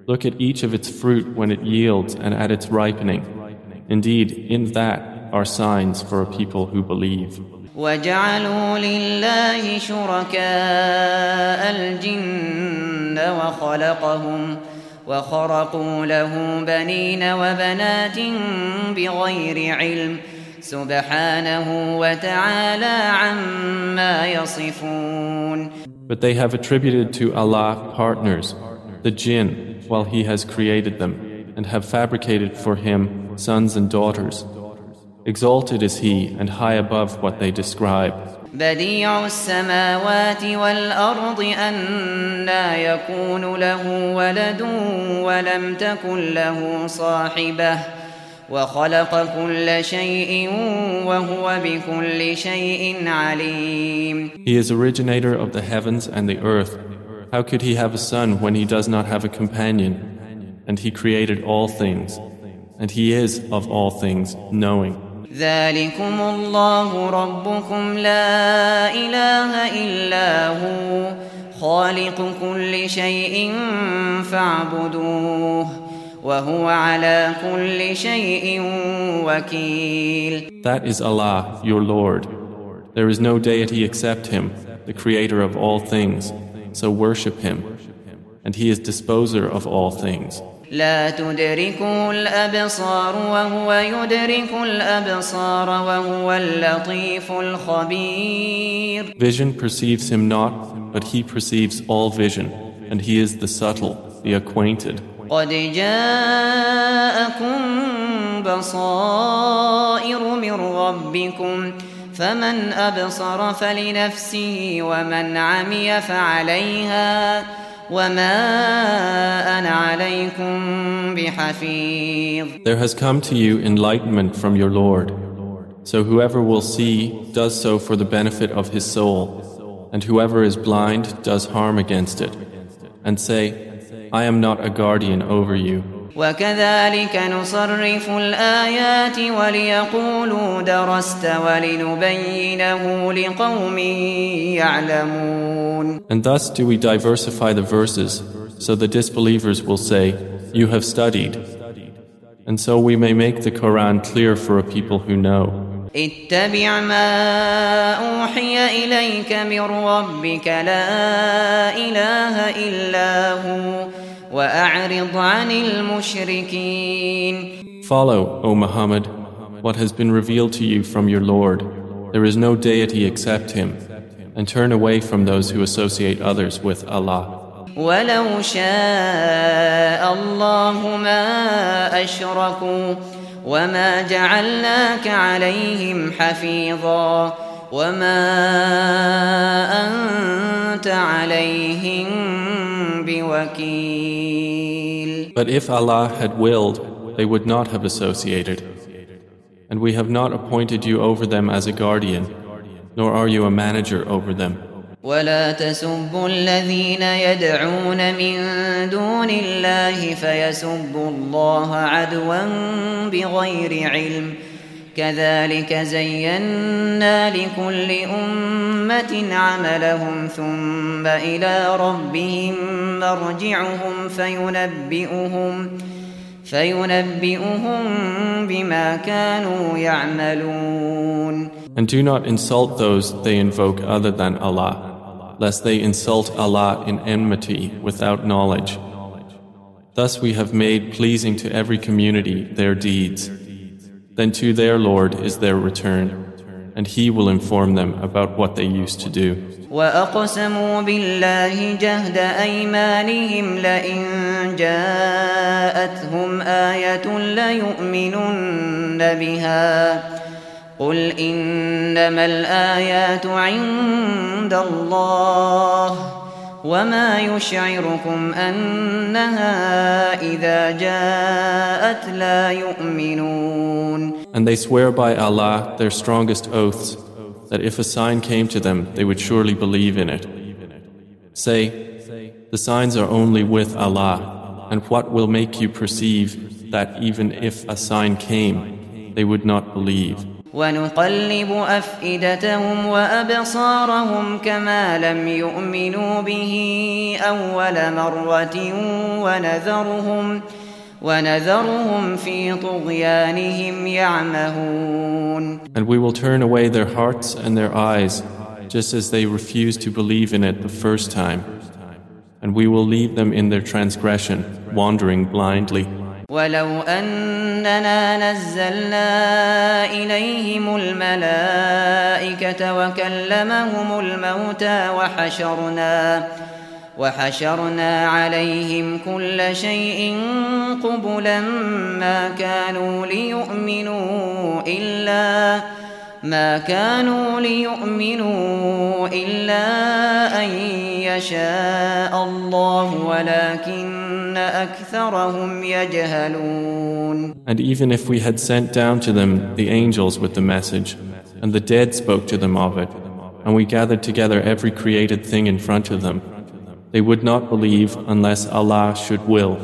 Look at each of its fruit when it yields and at its ripening. Indeed, in that are signs for a people who believe. وجعلوا لله شركاء الجن وخلقهم وخرقوا له بنين وبنات بغير علم سبحانه وتعالى عما يصفون But they have attributed to Allah partners, the jinn, while He has created them, and have fabricated for him sons and daughters. Exalted is he and high above what they describe. بديع السماوات والأرض أنا يكون له ولد ولم تكن له صاحبة وخلق كل شيء وهو بكل شيء عليم He is originator of the heavens and the earth. How could he have a son when he does not have a companion? And he created all things. And he is of all things knowing. ذلكم الله ربكم لا إله إلا هو خالق كل شيء فاعبدوه وهو على كل شيء وكيل That is Allah, your Lord. There is no deity except Him, the creator of all things, so worship Him. And He is disposer of all things. لا تدركه الأبصار وهو يدرك الأبصار وهو اللطيف الخبير Vision perceives him not, but he perceives all vision, and he is the subtle, the acquainted. قد جاءكم بصائر من ربكم فمن أبصر فلنفسه ومن عمي فعليها وما أنا عليكم بحفيظ There has come to you enlightenment from your Lord. So whoever will see does so for the benefit of his soul, and whoever is blind does harm against it. And say, I am not a guardian over you. وكذلك نصرف الآيات وليقولوا درست ولنبينه لقوم يعلمون And thus do we diversify the verses, so the disbelievers will say, You have studied. And so we may make the Quran clear for a people who know. اتبع ما أوحي إليك من ربك لا إله إلا هو وأعرض عن المشركين Follow, O Muhammad, what has been revealed to you from your Lord. There is no deity except Him, and turn away from those who associate others with Allah. ولو شاء الله ما أشركوا وما جعلناك عليهم حفيظا وما أنت عليهم بوكيل But if Allah had willed, they would not have associated. And we have not appointed you over them as a guardian, nor are you a manager over them. ولا تسبوا الذين يدعون من دون الله فيسبوا الله عدوا بغير علم كذلك زينا لكل أمة عملهم ثم إلى ربهم مرجعهم فينبئهم فينبئهم بما كانوا يعملون. And do not insult those they invoke other than Allah, lest they insult Allah in enmity without knowledge. Thus we have made pleasing to every community their deeds. Then to their Lord is their return, and He will inform them about what they used to do. وأقسموا بالله جهد أيمانهم لئن جاءتهم آية ليؤمنن بها قل إنما الآيات عند الله وما يشعركم أنها إذا جاءت لا يؤمنون And they swear by Allah their strongest oaths that if a sign came to them, they would surely believe in it. Say, the signs are only with Allah, and what will make you perceive that even if a sign came, they would not believe? ونقلب أفئدتهم وأبصارهم كما لم يؤمنوا به أول مرة ونذرهم ونذرهم في طغيانهم يعمهون And we will turn away their hearts and their eyes, just as they refused to believe in it the first time. And we will leave them in their transgression, wandering blindly. ولو أننا نزلنا إليهم الملائكة وكلمهم الموتى وحشرنا وحشرنا عليهم كل شيء قبلا ما كانوا ليؤمنوا إلا ما كانوا ليؤمنوا إلا أن يشاء الله ولكن And even if we had sent down to them the angels with the message, and the dead spoke to them of it, and we gathered together every created thing in front of them, they would not believe unless Allah should will.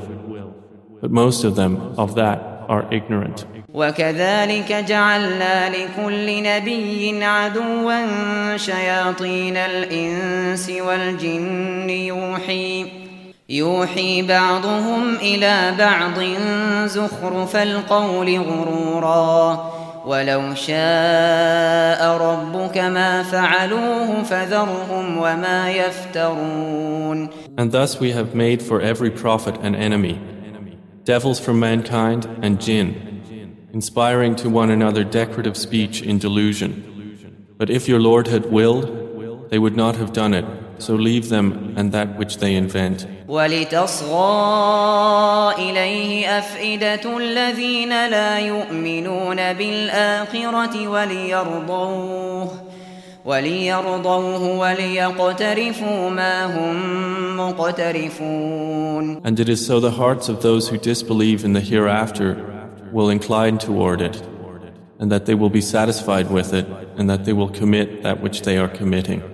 But most of them of that are ignorant. وكذلك جعلنا لكل نبي عدوا شياطين الإنس والجن يوحي يوحي بعضهم إلى بعض زخرف القول غرورا ولو شاء ربك ما فعلوه فذرهم وما يفترون And thus we have made for every prophet an enemy, devils from mankind and jinn, inspiring to one another decorative speech in delusion. But if your Lord had willed, they would not have done it, So leave them and that which they invent. And it is so the hearts of those who disbelieve in the hereafter will incline toward it and that they will be satisfied with it and that they will commit that which they are committing.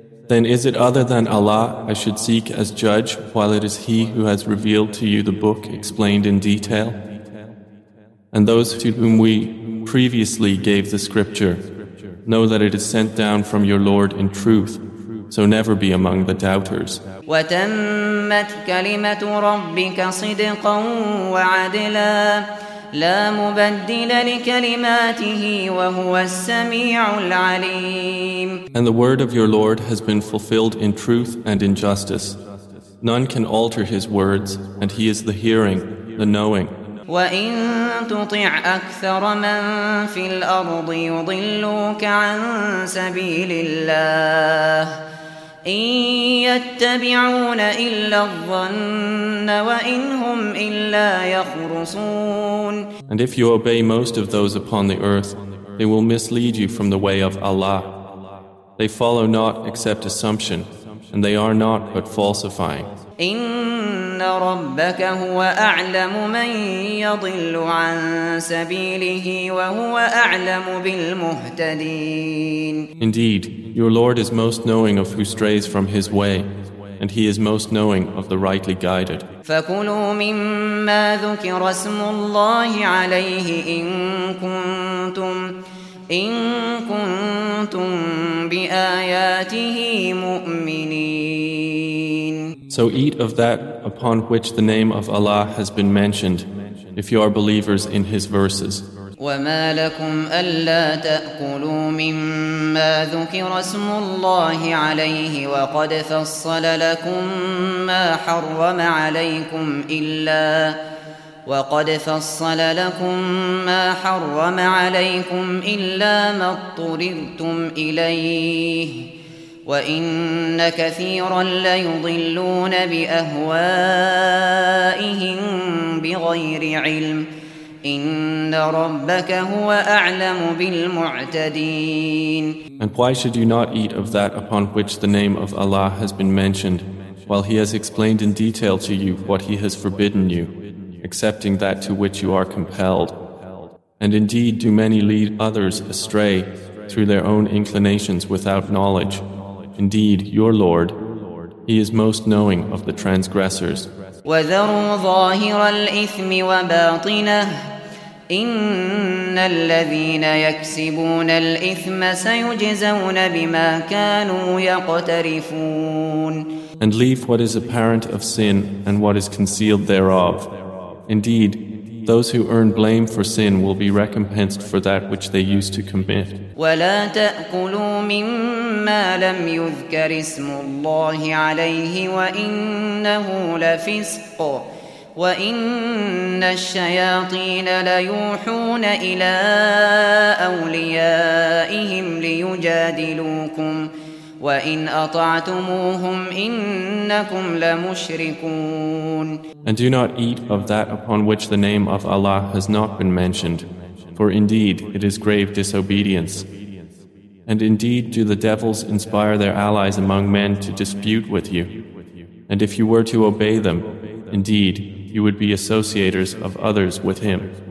Then is it other than Allah I should seek as judge while it is He who has revealed to you the book explained in detail? And those to whom we previously gave the scripture know that it is sent down from your Lord in truth, so never be among the doubters. وتمت كلمة ربك صدقا وعدلا لا مبدل لكلماته وهو السميع العليم And the word of your Lord has been fulfilled in truth and in justice. None can alter his words, and he is the hearing, the knowing. وإن تطع أكثر من في الأرض يضلوك عن سبيل الله إن يتبعون إلا الظن وإن هم إلا يخرصون And if you obey most of those upon the earth, they will mislead you from the way of Allah. They follow not except assumption, and they are not but falsifying. إن ربك هو أعلم من يضل عن سبيله وهو أعلم بالمهتدين Indeed, your Lord is most knowing of who strays from his way, and he is most knowing of the rightly guided. فكلوا مما ذكر اسم الله عليه إن كنتم إن كنتم بآياته مؤمنين So eat of that upon which the name of Allah has been mentioned, if you are believers in his verses. وما لكم ألا تأكلوا مما ذكر اسم الله عليه وقد فصل لكم ما حرم عليكم إلا وقد فصل لكم ما حرم عليكم إلا ما اضطررتم إليه وإن كثيرا ليضلون بأهوائهم بغير علم إن ربك هو أعلم بالمعتدين And why should you not eat of that upon which the name of Allah has been mentioned, while He has explained in detail to you what He has forbidden you, excepting that to which you are compelled? And indeed, do many lead others astray through their own inclinations without knowledge. Indeed, your Lord, He is most knowing of the transgressors. وذروا ظاهر الإثم وباطنه إن الذين يكسبون الإثم سيجزون بما كانوا يقترفون And leave what is apparent of sin and what is concealed thereof. Indeed, those who earn blame for sin will be recompensed for that which they used to commit. ولا تأكلوا مما لم يذكر اسم الله عليه وإنه لفسق وإن الشياطين ليوحون إلى أوليائهم ليجادلوكم and do not eat of that upon which the name of Allah has not been mentioned, for indeed it is grave disobedience. And indeed do the devils inspire their allies among men to dispute with you. And if you were to obey them, indeed you would be associators of others with him.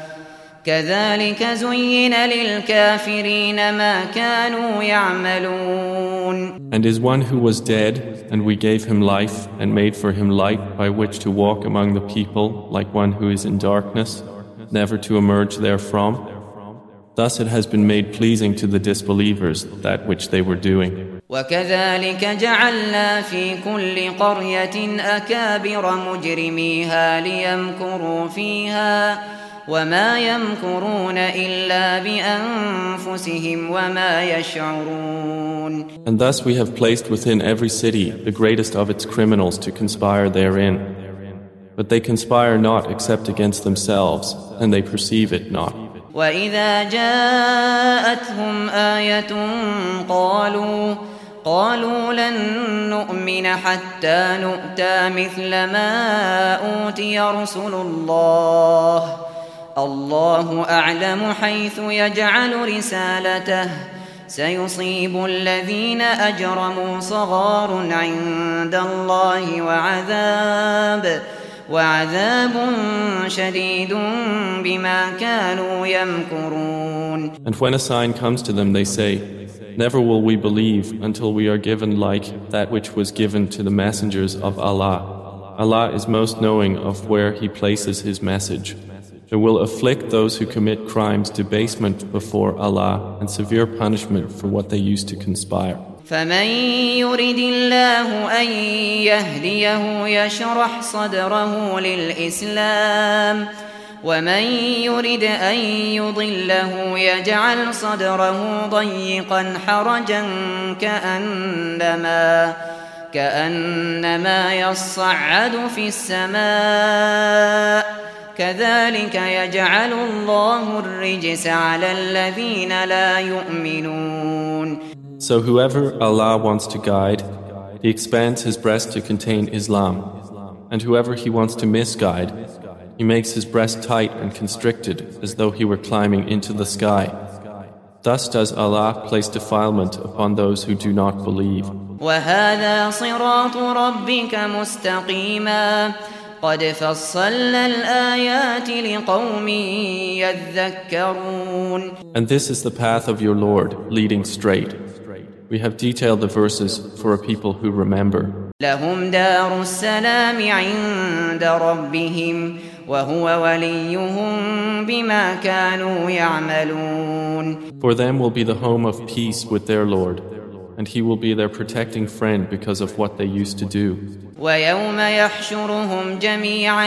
كذلك زين للكافرين ما كانوا يعملون And is one who was dead, and we gave him life, and made for him light by which to walk among the people, like one who is in darkness, never to emerge therefrom. Thus it has been made pleasing to the disbelievers that which they were doing. وكذلك جعلنا في كل قرية أكابر مجرميها ليمكروا فيها وما يمكرون إلا بأنفسهم وما يشعرون And thus we have placed within every city the greatest of its criminals to conspire therein. But they conspire not except against themselves, and they perceive it not. وإذا جاءتهم آية قالوا قالوا لن نؤمن حتى نؤتى مثل ما أوتي رسل الله الله أعلم حيث يجعل رسالته سيصيب الذين أجرموا صغار عند الله وعذاب وعذاب شديد بما كانوا يمكرون And when a sign comes to them, they say, Never will we believe until we are given like that which was given to the messengers of Allah. Allah is most knowing of where He places His message. It will afflict those who commit crimes debasement before Allah and severe punishment for what they used to conspire. فمن يرد الله أن يهديه يشرح صدره للإسلام ومن يرد أن يضله يجعل صدره ضيقا حرجا كأنما كأنما يصعد في السماء كذلك يجعل الله الرجس على الذين لا يؤمنون So whoever Allah wants to guide, He expands his breast to contain Islam. And whoever He wants to misguide, He makes his breast tight and constricted as though he were climbing into the sky. Thus does Allah place defilement upon those who do not believe. وهذا صراط ربك مستقيما قد فصلنا الآيات لقوم يذكرون And this is the path of your Lord, leading straight. We have detailed the verses for a people who remember. لهم دار السلام عند ربهم وهو وليهم بما كانوا يعملون For them will be the home of peace with their Lord, and He will be their protecting friend because of what they used to do. ويوم يحشرهم جميعا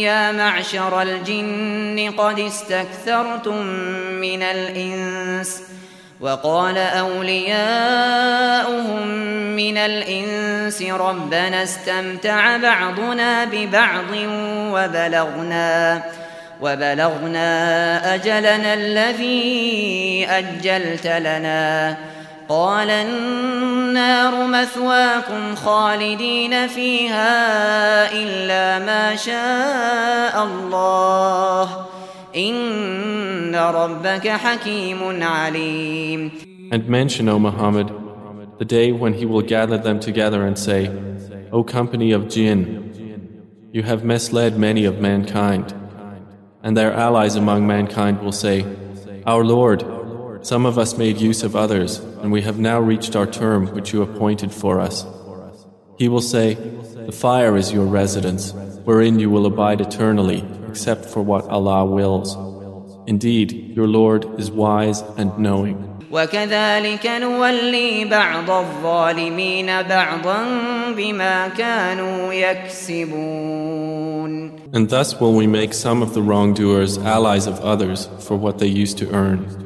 يا معشر الجن قد استكثرتم من الإنس وقال أولياؤهم من الإنس ربنا استمتع بعضنا ببعض وبلغنا وبلغنا أجلنا الذي أجلت لنا قال النار مثواكم خالدين فيها إلا ما شاء الله إن ربك حكيم عليم And mention, O Muhammad, the day when He will gather them together and say, O company of jinn, you have misled many of mankind. And their allies among mankind will say, Our Lord, Some of us made use of others, and we have now reached our term which you appointed for us. He will say, The fire is your residence, wherein you will abide eternally, except for what Allah wills. Indeed, your Lord is wise and knowing. وكذلك نولي بعض الظالمين بعضا بما كانوا يكسبون And thus will we make some of the wrongdoers allies of others for what they used to earn.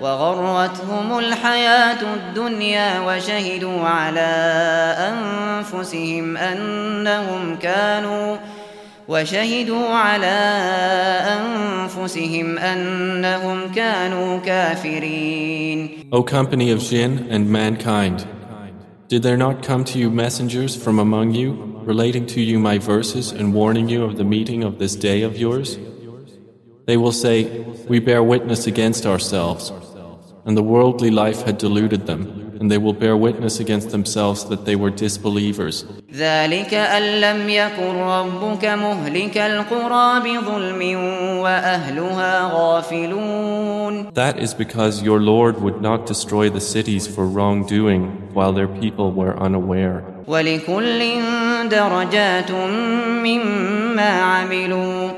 وغرتهم الحياة الدنيا وشهدوا على أنفسهم أنهم كانوا وشهدوا على أنفسهم أنهم كانوا كافرين O company of jinn and mankind, did there not come to you messengers from among you, relating to you my verses and warning you of the meeting of this day of yours? They will say, We bear witness against ourselves, and the worldly life had deluded them, and they will bear witness against themselves that they were disbelievers. ذلك أن لم يكن ربك مهلك القرى بظلم وأهلها غافلون That is because your Lord would not destroy the cities for wrongdoing while their people were unaware. ولكل درجات مما عملوا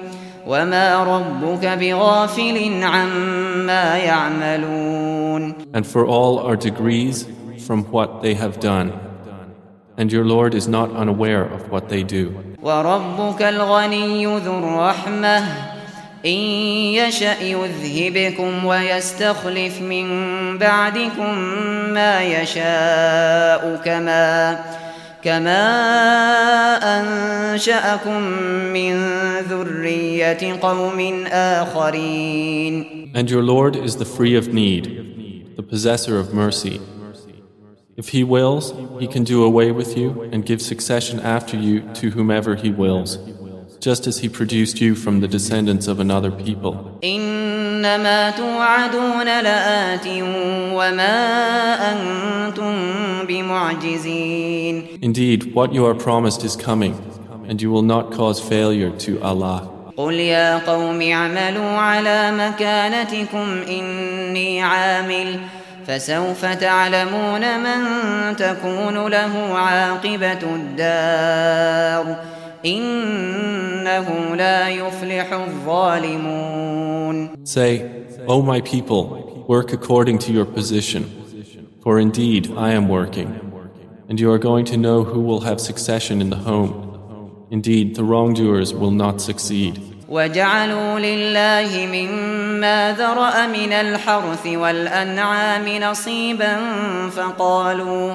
وما ربك بغافل عما يعملون And for all are degrees from what they have done. And your Lord is not unaware of what they do. وربك الغني ذو الرحمة إن يشأ يذهبكم ويستخلف من بعدكم ما يشاء كما كما أنشأكم من ذرية قوم آخرين And your Lord is the free of need, the possessor of mercy. If He wills, He can do away with you and give succession after you to whomever He wills, just as He produced you from the descendants of another people. إنما توعدون لآت وما أنتم بمعجزين Indeed, what you are promised is coming, and you will not cause failure to Allah. قل يا قوم اعملوا على مكانتكم إني عامل فسوف تعلمون من تكون له عاقبة الدار إنه لا يفلح الظالمون Say, O my people, work according to your position, for indeed I am working, and you are going to know who will have succession in the home. Indeed, the wrongdoers will not succeed. وجعلوا لله مما ذرأ من الحرث والأنعام نصيبا فقالوا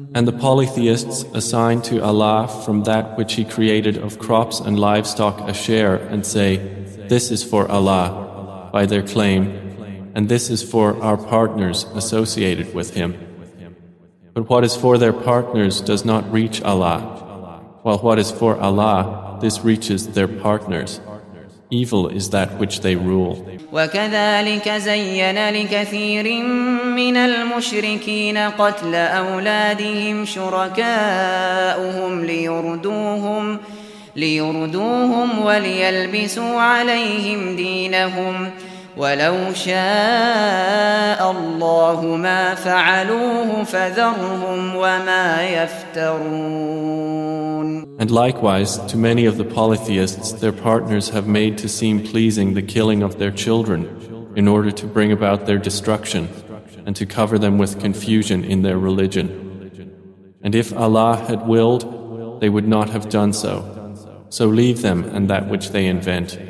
And the polytheists assign to Allah from that which He created of crops and livestock a share and say, This is for Allah, by their claim, and this is for our partners associated with Him. But what is for their partners does not reach Allah, while what is for Allah, this reaches their partners. Evil is that which they rule. وكذلك زين لكثير من المشركين قتل أولادهم شركاؤهم ليردوهم ليردوهم وليلبسوا عليهم دينهم ولو شاء الله ما فعلوه فذرهم وما يفترون And likewise, to many of the polytheists, their partners have made to seem pleasing the killing of their children in order to bring about their destruction and to cover them with confusion in their religion. And if Allah had willed, they would not have done so. So leave them and that which they invent.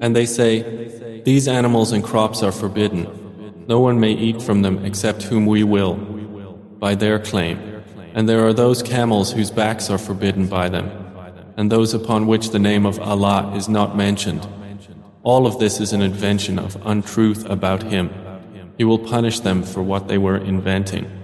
And they say, These animals and crops are forbidden. No one may eat from them except whom we will, by their claim. And there are those camels whose backs are forbidden by them, and those upon which the name of Allah is not mentioned. All of this is an invention of untruth about Him. He will punish them for what they were inventing.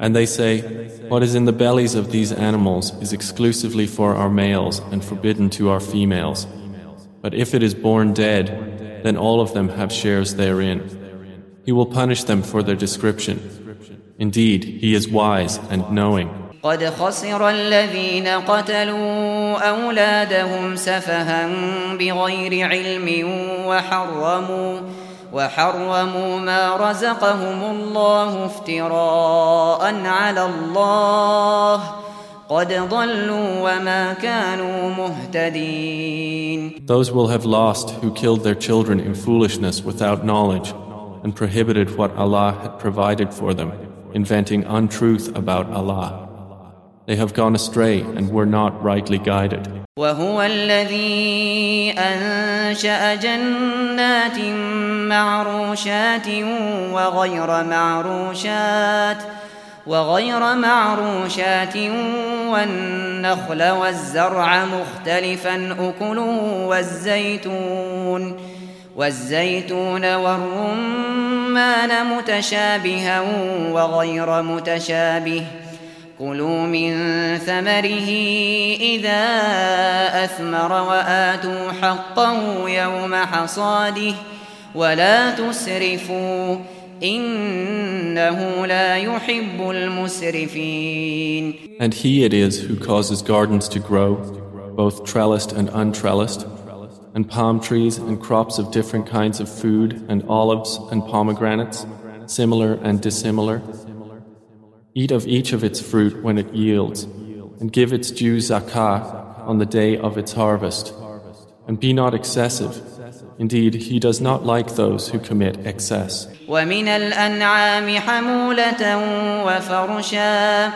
And they say, What is in the bellies of these animals is exclusively for our males and forbidden to our females. But if it is born dead, then all of them have shares therein. He will punish them for their description. Indeed, He is wise and knowing. قد خسر الذين قتلوا أولادهم سفها بغير علم وحرموا وحرموا ما رزقهم الله افتراء على الله قد ضلوا وما كانوا مهتدين Those will have lost who killed their children in foolishness without knowledge and prohibited what Allah had provided for them, inventing untruth about Allah. They have gone astray and were not rightly guided. وهو الذي أنشأ جنات معروشات وغير معروشات وغير معروشات والنخل والزرع مختلفا أكله والزيتون والزيتون والرمان متشابها وغير متشابه كلوا من ثمره إذا أثمر وآتوا حقه يوم حصاده ولا تسرفوا إنه لا يحب المسرفين And he it is who causes gardens to grow, both trellised and untrellised, and palm trees and crops of different kinds of food, and olives and pomegranates, similar and dissimilar. Eat of each of its fruit when it yields, and give its due zakah on the day of its harvest. And be not excessive. Indeed, He does not like those who commit excess. ومن الأنعام حمولة وفرشا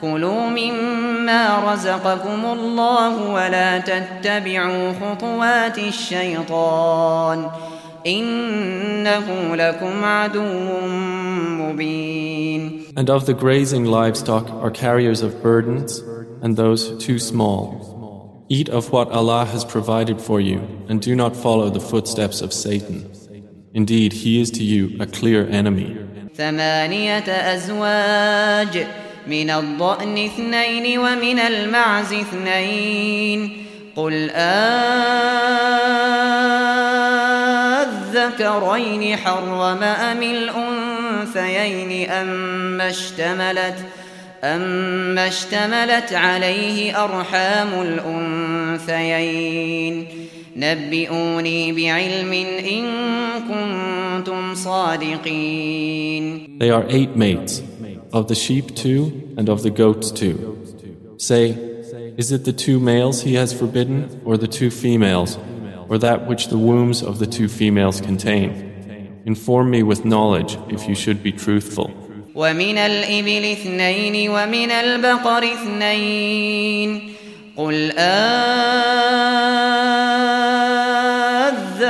كلوا مما رزقكم الله ولا تتبعوا خطوات الشيطان إنه لكم عدو مبين And of the grazing livestock are carriers of burdens and those too small. Eat of what Allah has provided for you and do not follow the footsteps of Satan. Indeed, he is to you a clear enemy. ثمانية أزواج من الضأن اثنين ومن المعز اثنين قل أذكرين حرم أم الأنثيين أما اشتملت أما اشتملت عليه أرحام الأنثيين نبئوني بعلم إن كنتم صادقين They are eight mates, of the sheep two and of the goats two. Say, is it the two males he has forbidden, or the two females, or that which the wombs of the two females contain? Inform me with knowledge if you should be truthful. ومن الإبل اثنين ومن البقر اثنين قل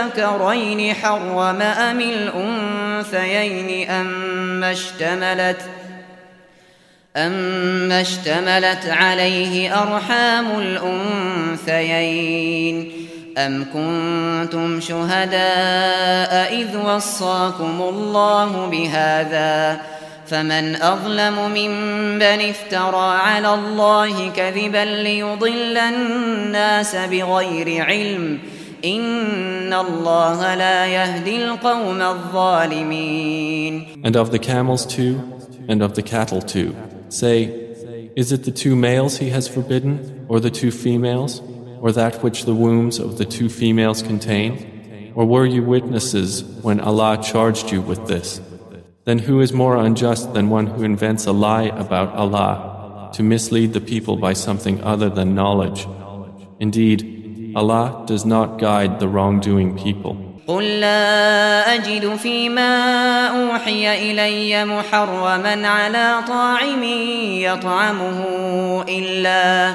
أذكرين حرم أم الأنثيين أما اشتملت أما اشتملت عليه أرحام الأنثيين أم كنتم شهداء إذ وصاكم الله بهذا فمن أظلم ممن افترى على الله كذبا ليضل الناس بغير علم إن الله لا يهدي القوم الظالمين And of the camels too, and of the cattle too. Say, is it the two males he has forbidden, or the two females? or that which the wombs of the two females contain? Or were you witnesses when Allah charged you with this? Then who is more unjust than one who invents a lie about Allah to mislead the people by something other than knowledge? Indeed, Allah does not guide the wrongdoing people. قل لا أجد فيما أوحي إلي محرما على طاعم يطعمه إلا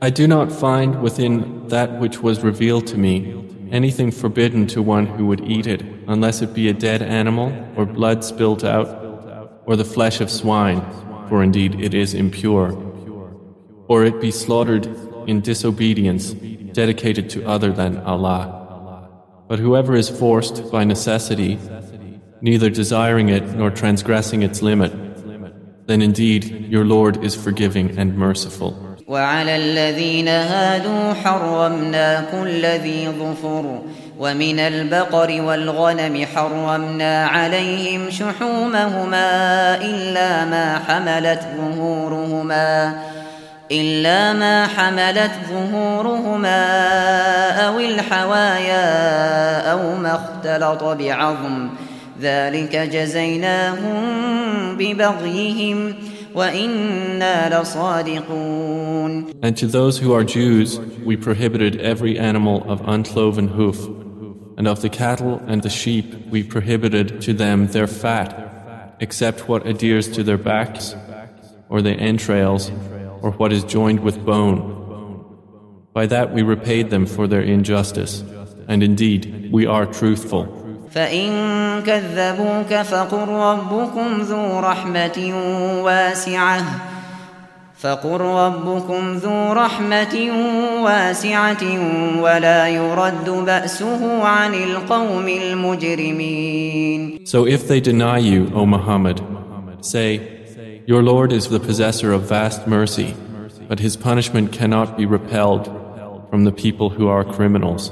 I do not find within that which was revealed to me anything forbidden to one who would eat it, unless it be a dead animal, or blood spilt out, or the flesh of swine, for indeed it is impure, or it be slaughtered in disobedience, dedicated to other than Allah. But whoever is forced by necessity, neither desiring it nor transgressing its limit, then indeed your Lord is forgiving and merciful. وعلى الذين هادوا حرمنا كل ذي ظفر ومن البقر والغنم حرمنا عليهم شحومهما إلا ما حملت ظهورهما إلا ما حملت ظهورهما أو الحوايا أو ما اختلط بعظم. ذلك جزيناهم ببغيهم. And to those who are Jews, we prohibited every animal of uncloven hoof, and of the cattle and the sheep we prohibited to them their fat, except what adheres to their backs, or the entrails, or what is joined with bone. By that we repaid them for their injustice, and indeed we are truthful. فإن كذبوك فقل ربكم ذو رحمة واسعة فقل ربكم ذو رحمة واسعة ولا يرد بأسه عن القوم المجرمين So if they deny you, O Muhammad, say, Your Lord is the possessor of vast mercy, but his punishment cannot be repelled from the people who are criminals.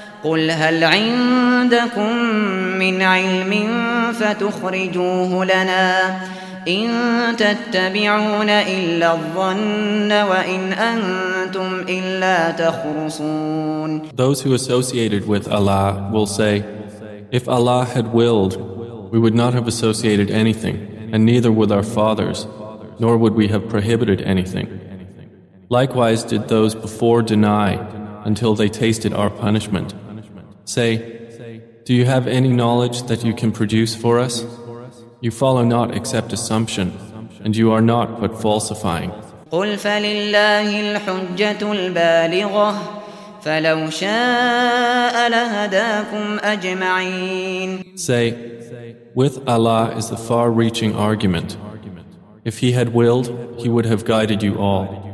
قل هل عندكم من علم فتخرجوه لنا إن تتبعون إلا الظن وإن أنتم إلا تخرصون Those who associated with Allah will say, If Allah had willed, we would not have associated anything, and neither would our fathers, nor would we have prohibited anything. Likewise did those before deny until they tasted our punishment. Say, Do you have any knowledge that you can produce for us? You follow not except assumption, and you are not but falsifying. قل فلله الحجة البالغة فلو شاء لهداكم أجمعين Say, with Allah is the far-reaching argument. If He had willed, He would have guided you all.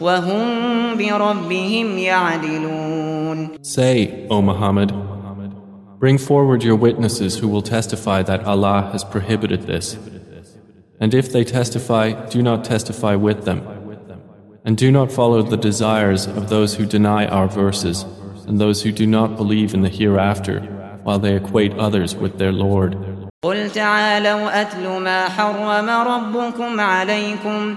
وهم بربهم يعدلون Say, O Muhammad, bring forward your witnesses who will testify that Allah has prohibited this. And if they testify, do not testify with them. And do not follow the desires of those who deny our verses and those who do not believe in the hereafter while they equate others with their Lord. قل تعالوا أتل ما حرم ربكم عليكم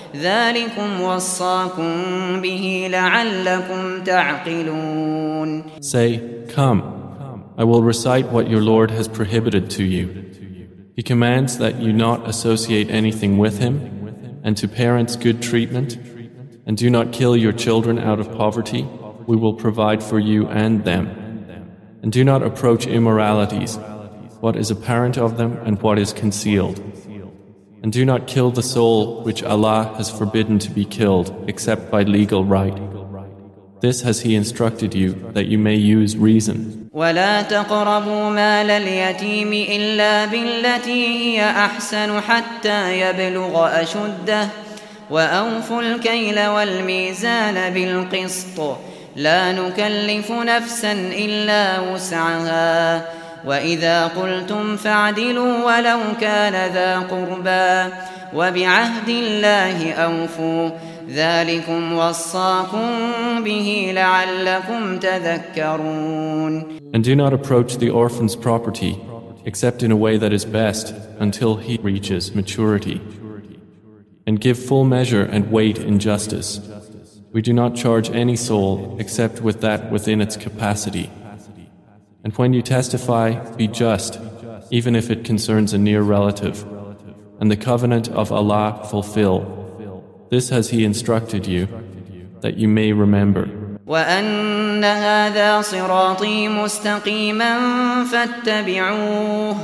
ذلكم وصاكم به لعلكم تعقلون Say, come, I will recite what your Lord has prohibited to you. He commands that you not associate anything with him, and to parents good treatment, and do not kill your children out of poverty, we will provide for you and them. And do not approach immoralities, what is apparent of them and what is concealed. And do not kill the soul which Allah has forbidden to be killed except by legal right. This has He instructed you that you may use reason. ولا تقربوا مال اليتيم إلا بالتي هي أحسن حتى يبلغ أشده وأوفوا الكيل والميزان بالقسط لا نكلف نفسا إلا وسعها وإذا قلتم فاعدلوا ولو كان ذا قربى وبعهد الله أوفوا ذلكم وصاكم به لعلكم تذكرون And do not approach the orphan's property except in a way that is best until he reaches maturity. And give full measure and weight in justice. We do not charge any soul except with that within its capacity. And when you testify, be just, even if it concerns a near relative. And the covenant of Allah fulfill. This has He instructed you, that you may remember. وأن هذا صراطي مستقيما فاتبعوه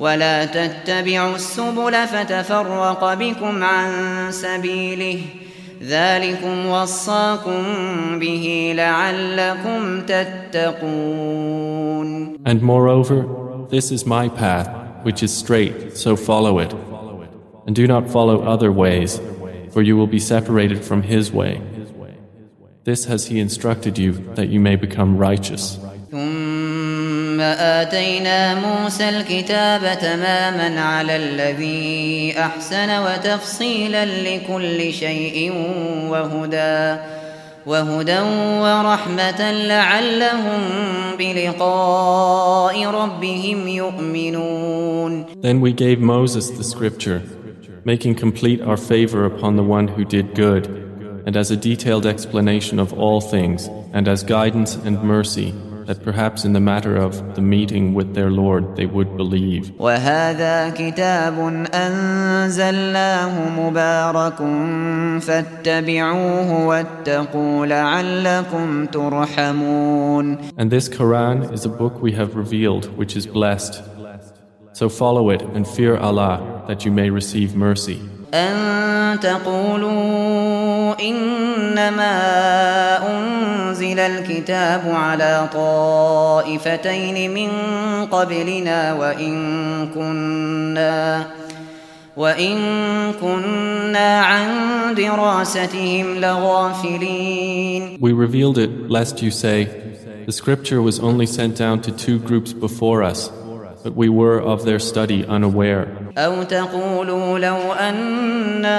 ولا تتبعوا السبل فتفرق بكم عن سبيله ذلكم وصاكم به لعلكم تتقون And moreover, this is my path, which is straight, so follow it. And do not follow other ways, for you will be separated from His way. This has He instructed you that you may become righteous. ثم آتينا موسى الكتاب تماما على الذي أحسن وتفصيلا لكل شيء وهدى وهدى ورحمة لعلهم بلقاء ربهم يؤمنون Then we gave Moses the scripture, making complete our favor upon the one who did good, and as a detailed explanation of all things, and as guidance and mercy, that perhaps in the matter of the meeting with their Lord they would believe. وهذا كتاب أنزلناه مبارك فاتبعوه واتقوا لعلكم ترحمون And this Quran is a book we have revealed which is blessed. So follow it and fear Allah that you may receive mercy. أن تقولوا إنما أنزل الكتاب على طائفتين من قبلنا وإن كنا وإن كنا عن دراستهم لغافلين We revealed it lest you say, The scripture was only sent down to two groups before us, but we were of their study unaware. أو تقولوا لو أنا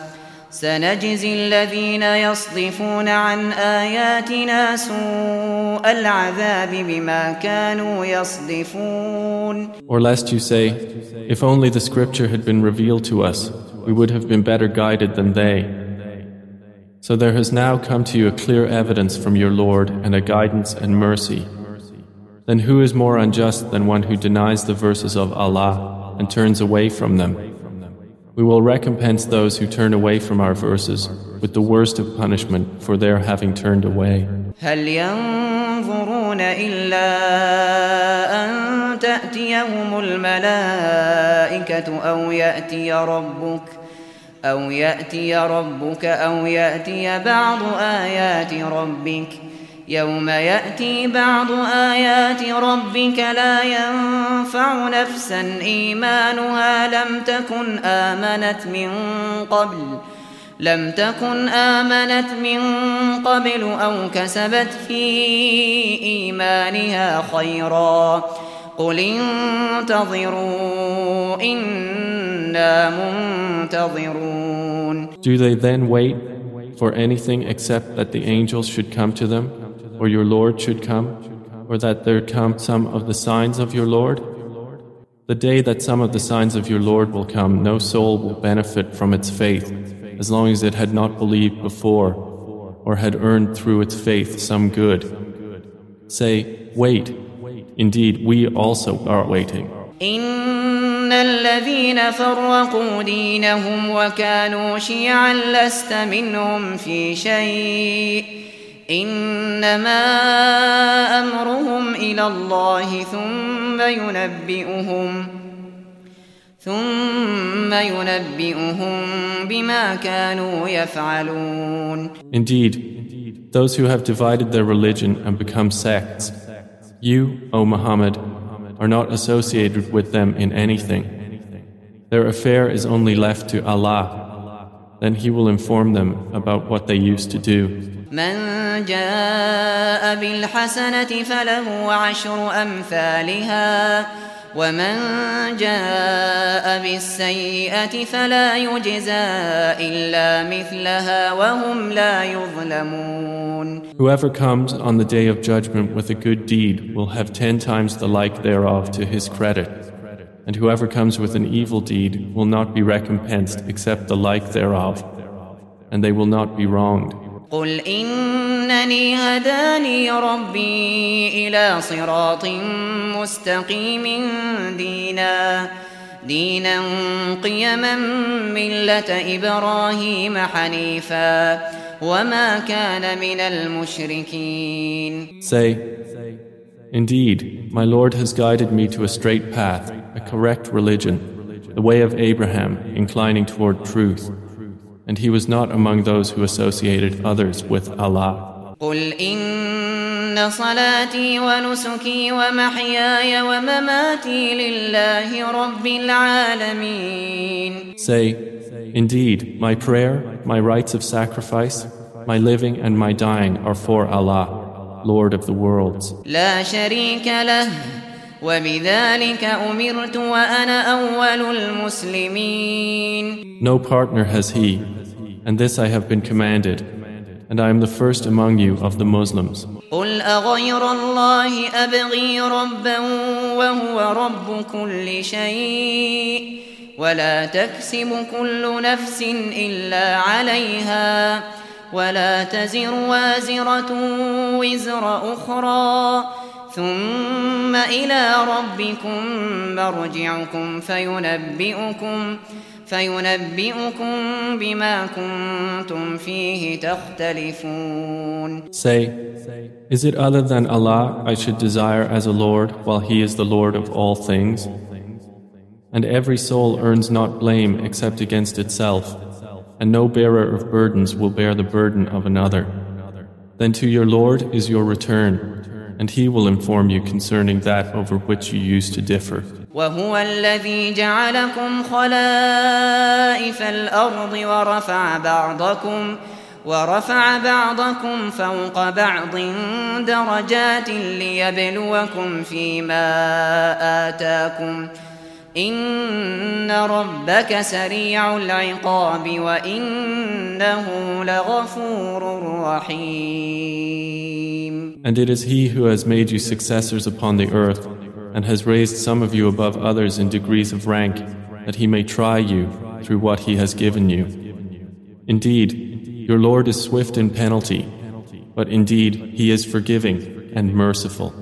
سنجزي الذين يصدفون عن آياتنا سوء العذاب بما كانوا يصدفون Or lest you say, if only the scripture had been revealed to us, we would have been better guided than they. So there has now come to you a clear evidence from your Lord and a guidance and mercy. Then who is more unjust than one who denies the verses of Allah and turns away from them? We will recompense those who turn away from our verses with the worst of punishment for their having turned away. هل ينظرون إلا أن تأتيهم الملائكة أو يأتي ربك أو يأتي ربك أو يأتي بعض آيات ربك يوم يأتي بعض آيات ربك لا ينفع نفسا إيمانها لم تكن آمنت من قبل لم تكن آمنت من قبل أو كسبت في إيمانها خيرا قل انتظروا إنا منتظرون Do they then wait for anything except that the angels should come to them? or your Lord should come, or that there come some of the signs of your Lord? The day that some of the signs of your Lord will come, no soul will benefit from its faith as long as it had not believed before or had earned through its faith some good. Say, wait. Indeed, we also are waiting. إن الذين فرقوا دينهم وكانوا شيعا لست منهم في شيء إنما أمرهم إلى الله ثم ينبئهم ثم ينبئهم بما كانوا يفعلون Indeed, those who have divided their religion and become sects, you, O Muhammad, are not associated with them in anything. Their affair is only left to Allah. Then He will inform them about what they used to do. من جاء بالحسنة فله عشر أمثالها ومن جاء بالسيئة فلا يجزى إلا مثلها وهم لا يظلمون Whoever comes on the day of judgment with a good deed will have ten times the like thereof to his credit. And whoever comes with an evil deed will not be recompensed except the like thereof, and they will not be wronged. قل إنني هداني ربي إلى صراط مستقيم دينا دينا قيما ملة إبراهيم حنيفا وما كان من المشركين Say, Indeed, my Lord has guided me to a straight path, a correct religion, the way of Abraham, inclining toward truth. and he was not among those who associated others with Allah. قل إن صلاتي ونسكي ومحياي ومماتي لله رب العالمين Say, Indeed, my prayer, my rites of sacrifice, my living and my dying are for Allah, Lord of the worlds. لا شريك له وبذلك أمرت وأنا أول المسلمين No partner has he, and this I have been commanded, and I am the first among you of the Muslims. قل أغير الله أبغي ربا وهو رب كل شيء ولا تكسب كل نفس إلا عليها ولا تزر وازرة وزر أخرى ثم إلى ربكم مرجعكم فينبئكم فينبئكم بما كنتم فيه تختلفون Say, is it other than Allah I should desire as a Lord while He is the Lord of all things? And every soul earns not blame except against itself, and no bearer of burdens will bear the burden of another. Then to your Lord is your return, and He will inform you concerning that over which you used to differ. وهو الذي جعلكم خلائف الأرض ورفع بعضكم ورفع بعضكم فوق بعض درجات ليبلوكم فيما آتاكم إن ربك سريع العقاب وإنه لغفور رحيم And it is He who has made you successors upon the earth and has raised some of you above others in degrees of rank that He may try you through what He has given you. Indeed, your Lord is swift in penalty, but indeed He is forgiving and merciful.